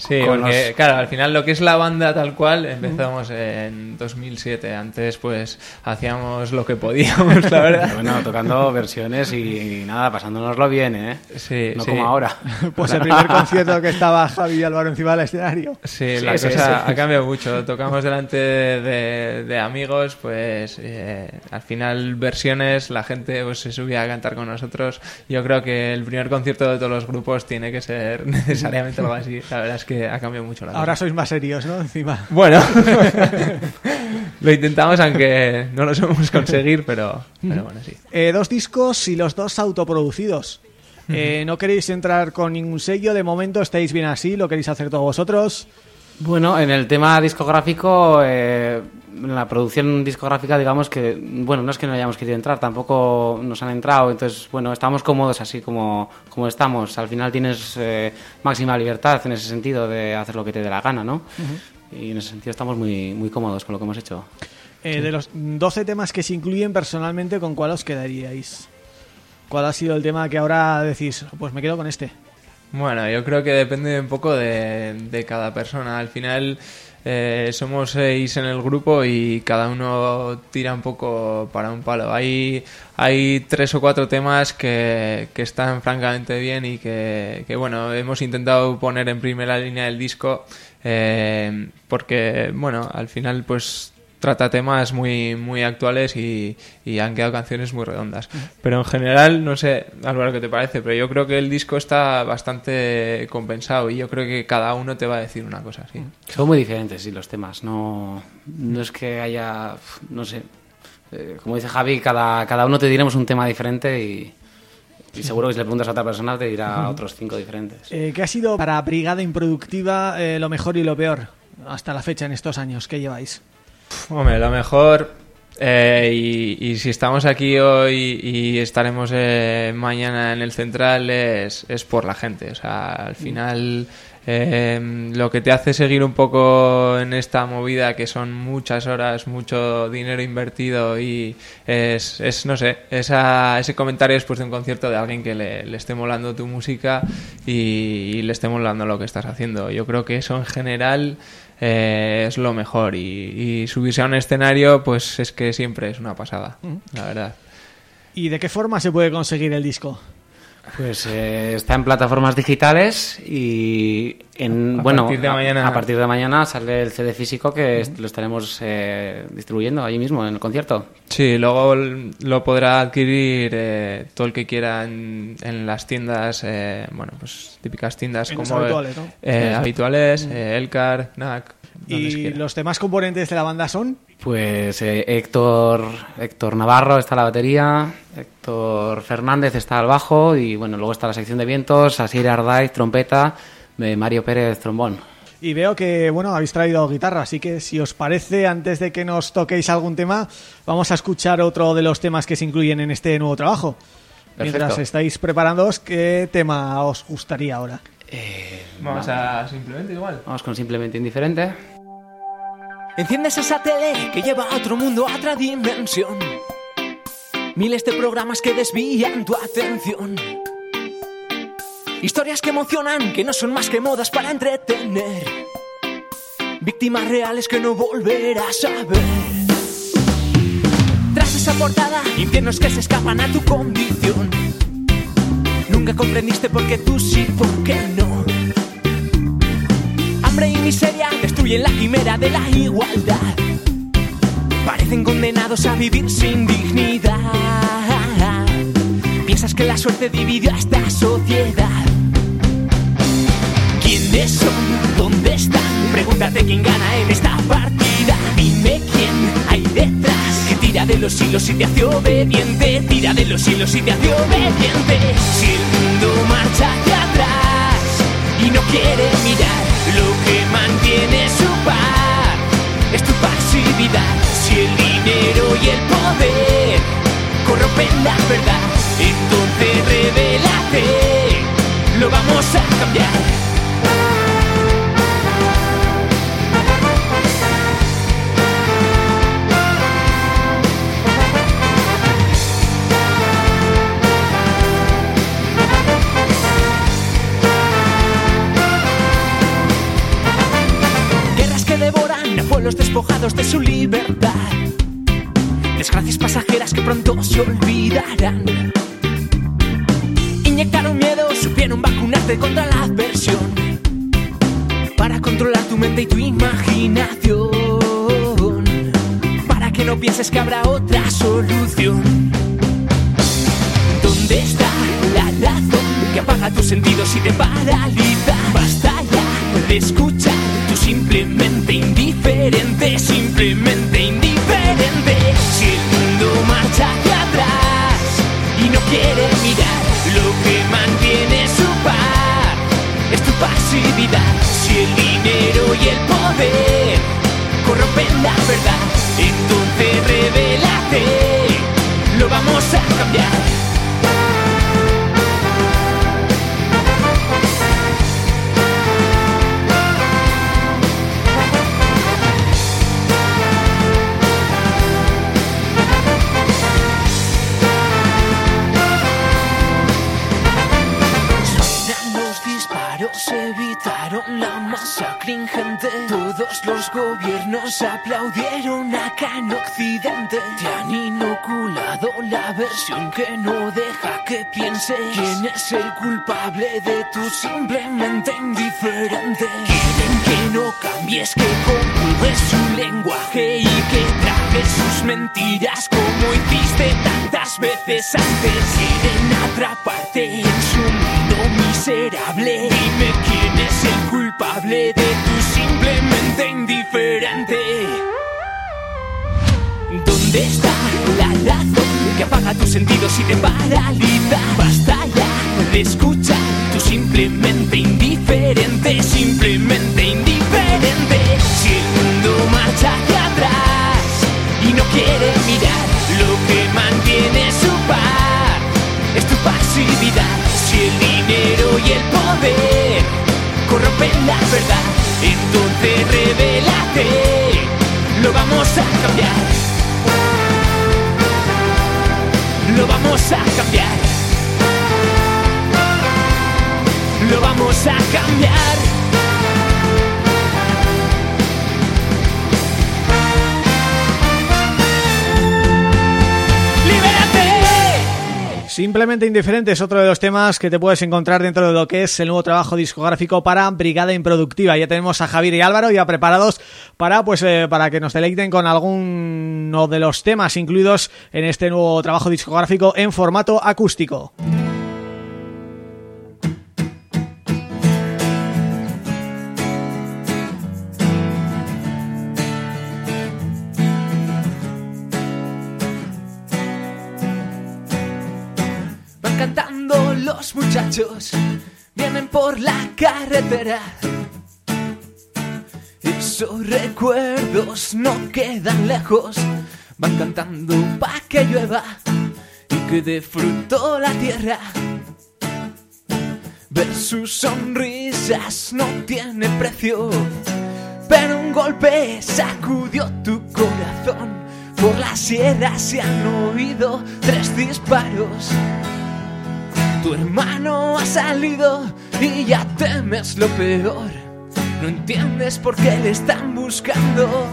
Sí, Con porque los- claro, al final lo que es la banda tal cual empezamos en 2007. Antes pues hacíamos lo que podíamos, la verdad. (laughs) Bueno, tocando versiones y, nada, pasándonoslo bien, ¿eh? Sí, no sí. como ahora. (laughs) Pues el primer concierto que estaba Javi y Álvaro encima del escenario. Sí, Sí, la sí, cosa sí. ha cambiado mucho. Tocamos delante de, de amigos, pues eh, al final versiones, la gente pues, se subía a cantar con nosotros. Yo creo que el primer concierto de todos los grupos tiene que ser (laughs) necesariamente algo así. La verdad es que ha cambiado mucho la Ahora cosa. sois más serios, ¿no? Encima. Bueno, (laughs) lo intentamos aunque no lo sabemos conseguir, pero, pero bueno, sí. Eh, dos discos y los dos autoproducidos. Eh, no queréis entrar con ningún sello, de momento estáis bien así, lo queréis hacer todos vosotros. Bueno, en el tema discográfico, eh, en la producción discográfica, digamos que, bueno, no es que no hayamos querido entrar, tampoco nos han entrado, entonces, bueno, estamos cómodos así como, como estamos. Al final tienes eh, máxima libertad en ese sentido de hacer lo que te dé la gana, ¿no? Y en ese sentido estamos muy, muy cómodos con lo que hemos hecho. Eh, De los 12 temas que se incluyen personalmente, ¿con cuál os quedaríais? ¿Cuál ha sido el tema que ahora decís, pues me quedo con este? Bueno, yo creo que depende un poco de, de cada persona. Al final eh, somos seis en el grupo y cada uno tira un poco para un palo. Hay, hay tres o cuatro temas que, están francamente bien y que, que, bueno, hemos intentado poner en primera línea del disco eh, porque, bueno, al final pues trata temas muy muy actuales y, y han quedado canciones muy redondas. Pero en general, no sé, Álvaro, qué te parece, pero yo creo que el disco está bastante compensado y yo creo que cada uno te va a decir una cosa así. Son muy diferentes, sí, los temas. No, no es que haya, no sé, eh, como dice Javi, cada, cada uno te diremos un tema diferente y, y seguro que si le preguntas a otra persona te dirá otros cinco diferentes. Eh, ¿Qué ha sido para Brigada Improductiva eh, lo mejor y lo peor hasta la fecha en estos años que lleváis? Hombre, lo mejor, eh, y, y si estamos aquí hoy y estaremos eh, mañana en el central, es, es por la gente. O sea, al final eh, lo que te hace seguir un poco en esta movida, que son muchas horas, mucho dinero invertido y es, es no sé, esa, ese comentario después de un concierto de alguien que le, le esté molando tu música y, y le esté molando lo que estás haciendo. Yo creo que eso en general eh, es lo mejor y, y subirse a un escenario pues es que siempre es una pasada, la verdad. ¿Y de qué forma se puede conseguir el disco? Pues eh, está en plataformas digitales y en A bueno partir de a- mañana. a, partir de mañana sale el CD físico que est- lo estaremos eh, distribuyendo allí mismo en el concierto. Sí, luego lo podrá adquirir eh, todo el que quiera en, en las tiendas, eh, bueno, pues típicas tiendas En como habituales, ¿no? eh, habituales, eh, Elcar, NAC, ¿Y los demás componentes de la banda son? Pues eh, Héctor Héctor Navarro está a la batería, Héctor Fernández está al bajo y bueno luego está la sección de vientos, Asir Ardaiz trompeta, eh, Mario Pérez trombón. Y veo que, bueno, habéis traído guitarra, así que si os parece, antes de que nos toquéis algún tema, vamos a escuchar otro de los temas que se incluyen en este nuevo trabajo. Mientras estáis preparándoos, ¿qué tema os gustaría ahora? Vamos a simplemente igual. Vamos con simplemente indiferente. Enciendes esa tele que lleva a otro mundo, a otra dimensión. Miles de programas que desvían tu atención. Historias que emocionan, que no son más que modas para entretener. Víctimas reales que no volverás a ver. Tras esa portada, infiernos que se escapan a tu condición. Nunca comprendiste por qué tú sí, por qué no. Hambre y miseria destruyen la quimera de la igualdad. Parecen condenados a vivir sin dignidad. Piensas que la suerte dividió a esta sociedad. ¿Quiénes son? ¿Dónde? Pregúntate quién gana en esta partida. Dime quién hay detrás. Que tira de los hilos y te hace obediente. Tira de los hilos y te hace obediente. Si el mundo marcha hacia atrás y no quiere mirar lo que mantiene su paz, es tu pasividad. Si el dinero y el poder corrompen la verdad, entonces revélate. Lo vamos a cambiar. Inyectaron miedo, supieron vacunarte contra la adversión. Para controlar tu mente y tu imaginación. Para que no pienses que habrá otra solución. ¿Dónde está la razón que apaga tus sentidos y te paraliza? Y el poder corrompen la gobiernos aplaudieron acá en Occidente. Te han inoculado la versión que no deja que pienses. ¿Quién es el culpable de tu simplemente indiferente? Quieren que no cambies, que comulgues su lenguaje y que trajes sus mentiras como hiciste tantas veces antes. Quieren atraparte en su mundo miserable. Dime quién es el culpable de está la razón que apaga tus sentidos y te paraliza? Basta ya de escuchar, tú simplemente indiferente, simplemente indiferente. Si el mundo marcha hacia atrás y no quiere mirar lo que mantiene su paz, es tu pasividad. Si el dinero y el poder corrompen la verdad, entonces cambiar. Lo vamos a cambiar. Simplemente Indiferente es otro de los temas que te puedes encontrar dentro de lo que es el nuevo trabajo discográfico para Brigada Improductiva. Ya tenemos a Javier y Álvaro ya preparados para pues eh, para que nos deleiten con alguno de los temas incluidos en este nuevo trabajo discográfico en formato acústico. Van cantando los muchachos, vienen por la carretera. Esos recuerdos no quedan lejos, van cantando pa' que llueva y que de fruto la tierra. Ver sus sonrisas no tiene precio, pero un golpe sacudió tu corazón. Por la sierra se han oído tres disparos. Tu hermano ha salido y ya temes lo peor. No entiendes por qué le están buscando.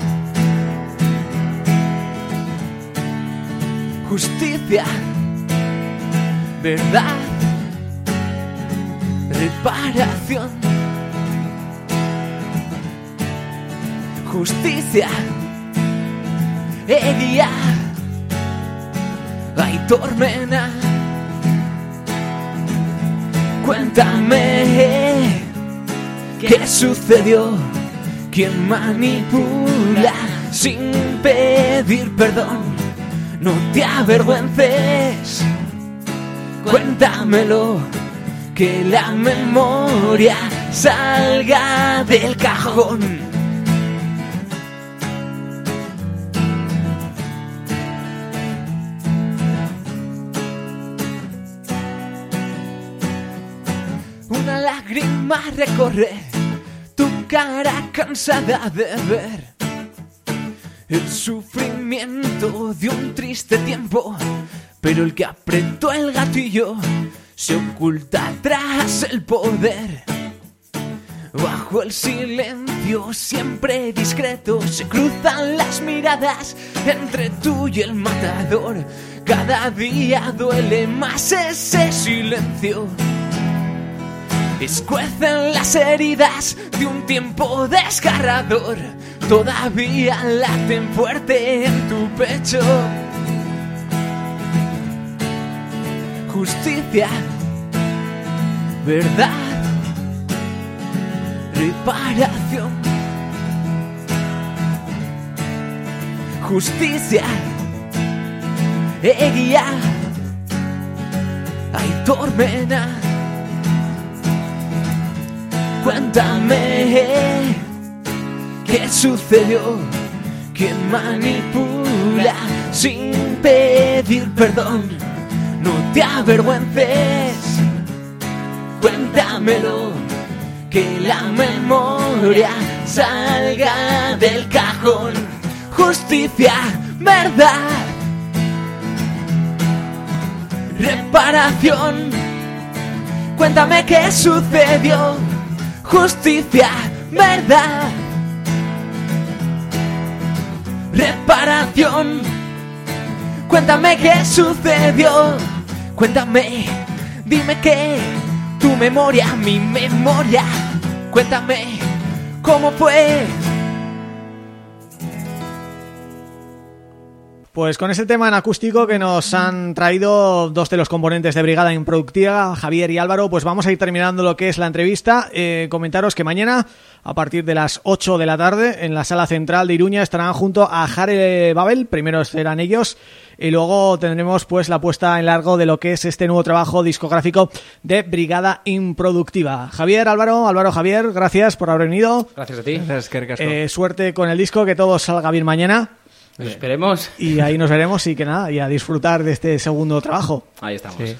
Justicia, verdad, reparación. Justicia, Eguía, hay tormenta. Cuéntame qué sucedió, quién manipula sin pedir perdón. No te avergüences, cuéntamelo, que la memoria salga del cajón. Una lágrima recorre tu cara cansada de ver el sufrimiento de un triste tiempo, pero el que apretó el gatillo se oculta tras el poder. Bajo el silencio siempre discreto se cruzan las miradas entre tú y el matador. Cada día duele más ese silencio. Escuecen las heridas de un tiempo desgarrador. Todavía laten fuerte en tu pecho. Justicia, verdad, reparación. Justicia, guía. Hay tormenta. Cuéntame qué sucedió, quién manipula sin pedir perdón. No te avergüences, cuéntamelo, que la memoria salga del cajón. Justicia, verdad, reparación. Cuéntame qué sucedió justicia, verdad, reparación. Cuéntame qué sucedió, cuéntame, dime que tu memoria, mi memoria, cuéntame cómo fue. Pues con ese tema en acústico que nos han traído dos de los componentes de Brigada Improductiva, Javier y Álvaro, pues vamos a ir terminando lo que es la entrevista. Eh, comentaros que mañana, a partir de las 8 de la tarde, en la sala central de Iruña estarán junto a Jare Babel, primero serán ellos, y luego tendremos pues la puesta en largo de lo que es este nuevo trabajo discográfico de Brigada Improductiva. Javier, Álvaro, Álvaro, Javier, gracias por haber venido. Gracias a ti. Gracias. Eh, suerte con el disco, que todo salga bien mañana. Pues esperemos. Y ahí nos veremos y que nada, y a disfrutar de este segundo trabajo. Ahí estamos. Sí.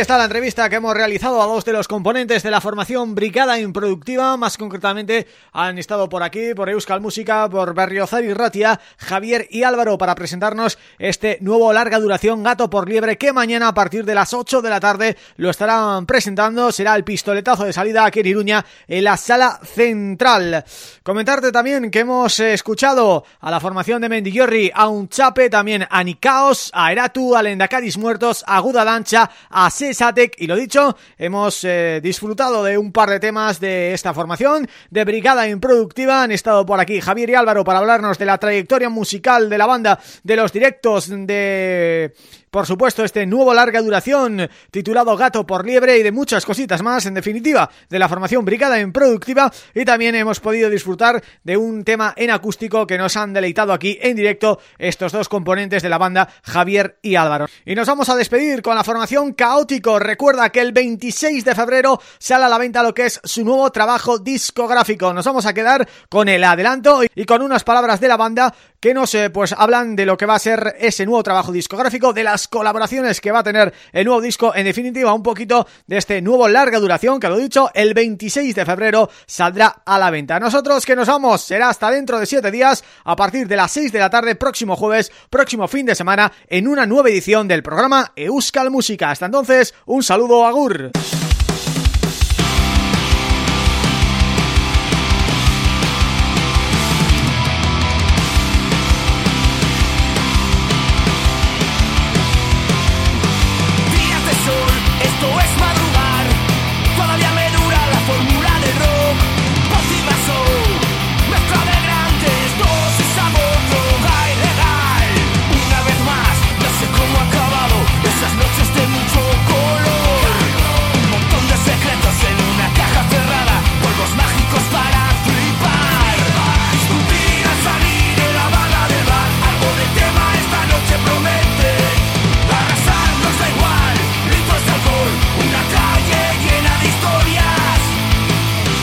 Está la entrevista que hemos realizado a dos de los componentes de la formación Brigada Improductiva, más concretamente han estado por aquí, por Euskal Música, por Berriozar y Ratia, Javier y Álvaro para presentarnos este nuevo larga duración Gato por Liebre que mañana a partir de las 8 de la tarde lo estarán presentando, será el pistoletazo de salida aquí en en la sala central. Comentarte también que hemos escuchado a la formación de Mendillorri, a Unchape, también a Nicaos, a Eratu, a Lendakaris Muertos, a Guda Lancha, a Sesatec y lo dicho, hemos eh, disfrutado de un par de temas de esta formación de Brigada Improductiva, han estado por aquí Javier y Álvaro para hablarnos de la trayectoria musical de la banda, de los directos de por supuesto, este nuevo larga duración titulado Gato por Liebre y de muchas cositas más, en definitiva, de la formación Brigada en Productiva y también hemos podido disfrutar de un tema en acústico que nos han deleitado aquí en directo estos dos componentes de la banda, Javier y Álvaro. Y nos vamos a despedir con la formación Caótico. Recuerda que el 26 de febrero sale a la venta lo que es su nuevo trabajo discográfico. Nos vamos a quedar con el adelanto y con unas palabras de la banda que nos eh, pues hablan de lo que va a ser ese nuevo trabajo discográfico, de las colaboraciones que va a tener el nuevo disco, en definitiva un poquito de este nuevo larga duración, que lo dicho, el 26 de febrero saldrá a la venta. Nosotros que nos vamos será hasta dentro de 7 días, a partir de las 6 de la tarde, próximo jueves, próximo fin de semana, en una nueva edición del programa Euskal Música. Hasta entonces, un saludo, Agur.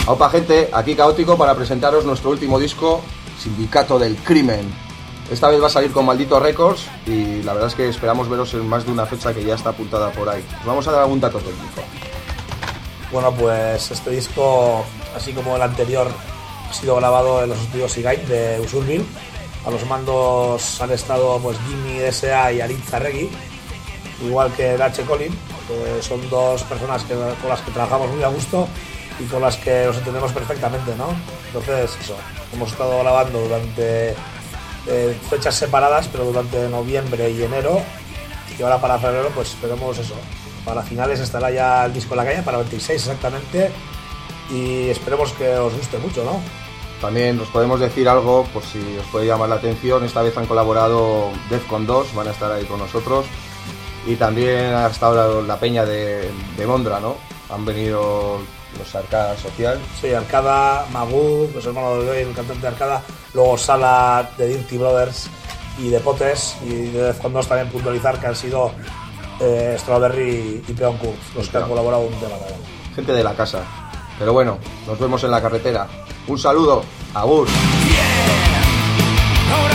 Aupa gente, aquí Caótico para presentaros nuestro último disco, Sindicato del Crimen. Esta vez va a salir con Maldito Records y la verdad es que esperamos veros en más de una fecha que ya está apuntada por ahí. Os vamos a dar algún dato técnico. Bueno, pues este disco, así como el anterior, ha sido grabado en los estudios Igain de Usurbil. A los mandos han estado pues Jimmy S.A. y Aritz Arregui, igual que H. Colin, que son dos personas con las que trabajamos muy a gusto y con las que nos entendemos perfectamente, ¿no? Entonces, eso, hemos estado grabando durante eh, fechas separadas, pero durante noviembre y enero, y ahora para febrero, pues esperemos eso. Para finales estará ya el disco en la calle, para el 26 exactamente, y esperemos que os guste mucho, ¿no? También os podemos decir algo, por si os puede llamar la atención, esta vez han colaborado Defcon 2, van a estar ahí con nosotros. Y también ha estado la, la peña de, de Mondra, ¿no? Han venido los Arcada Social. Sí, Arcada, Magoo, los hermanos de hoy, el cantante de Arcada, luego Sala de Dirty Brothers y de Potes, y de 2 también puntualizar que han sido eh, Strawberry y Peon Kurz, los que han colaborado un tema. Gente de la casa. Pero bueno, nos vemos en la carretera. Un saludo, Agur. Ahora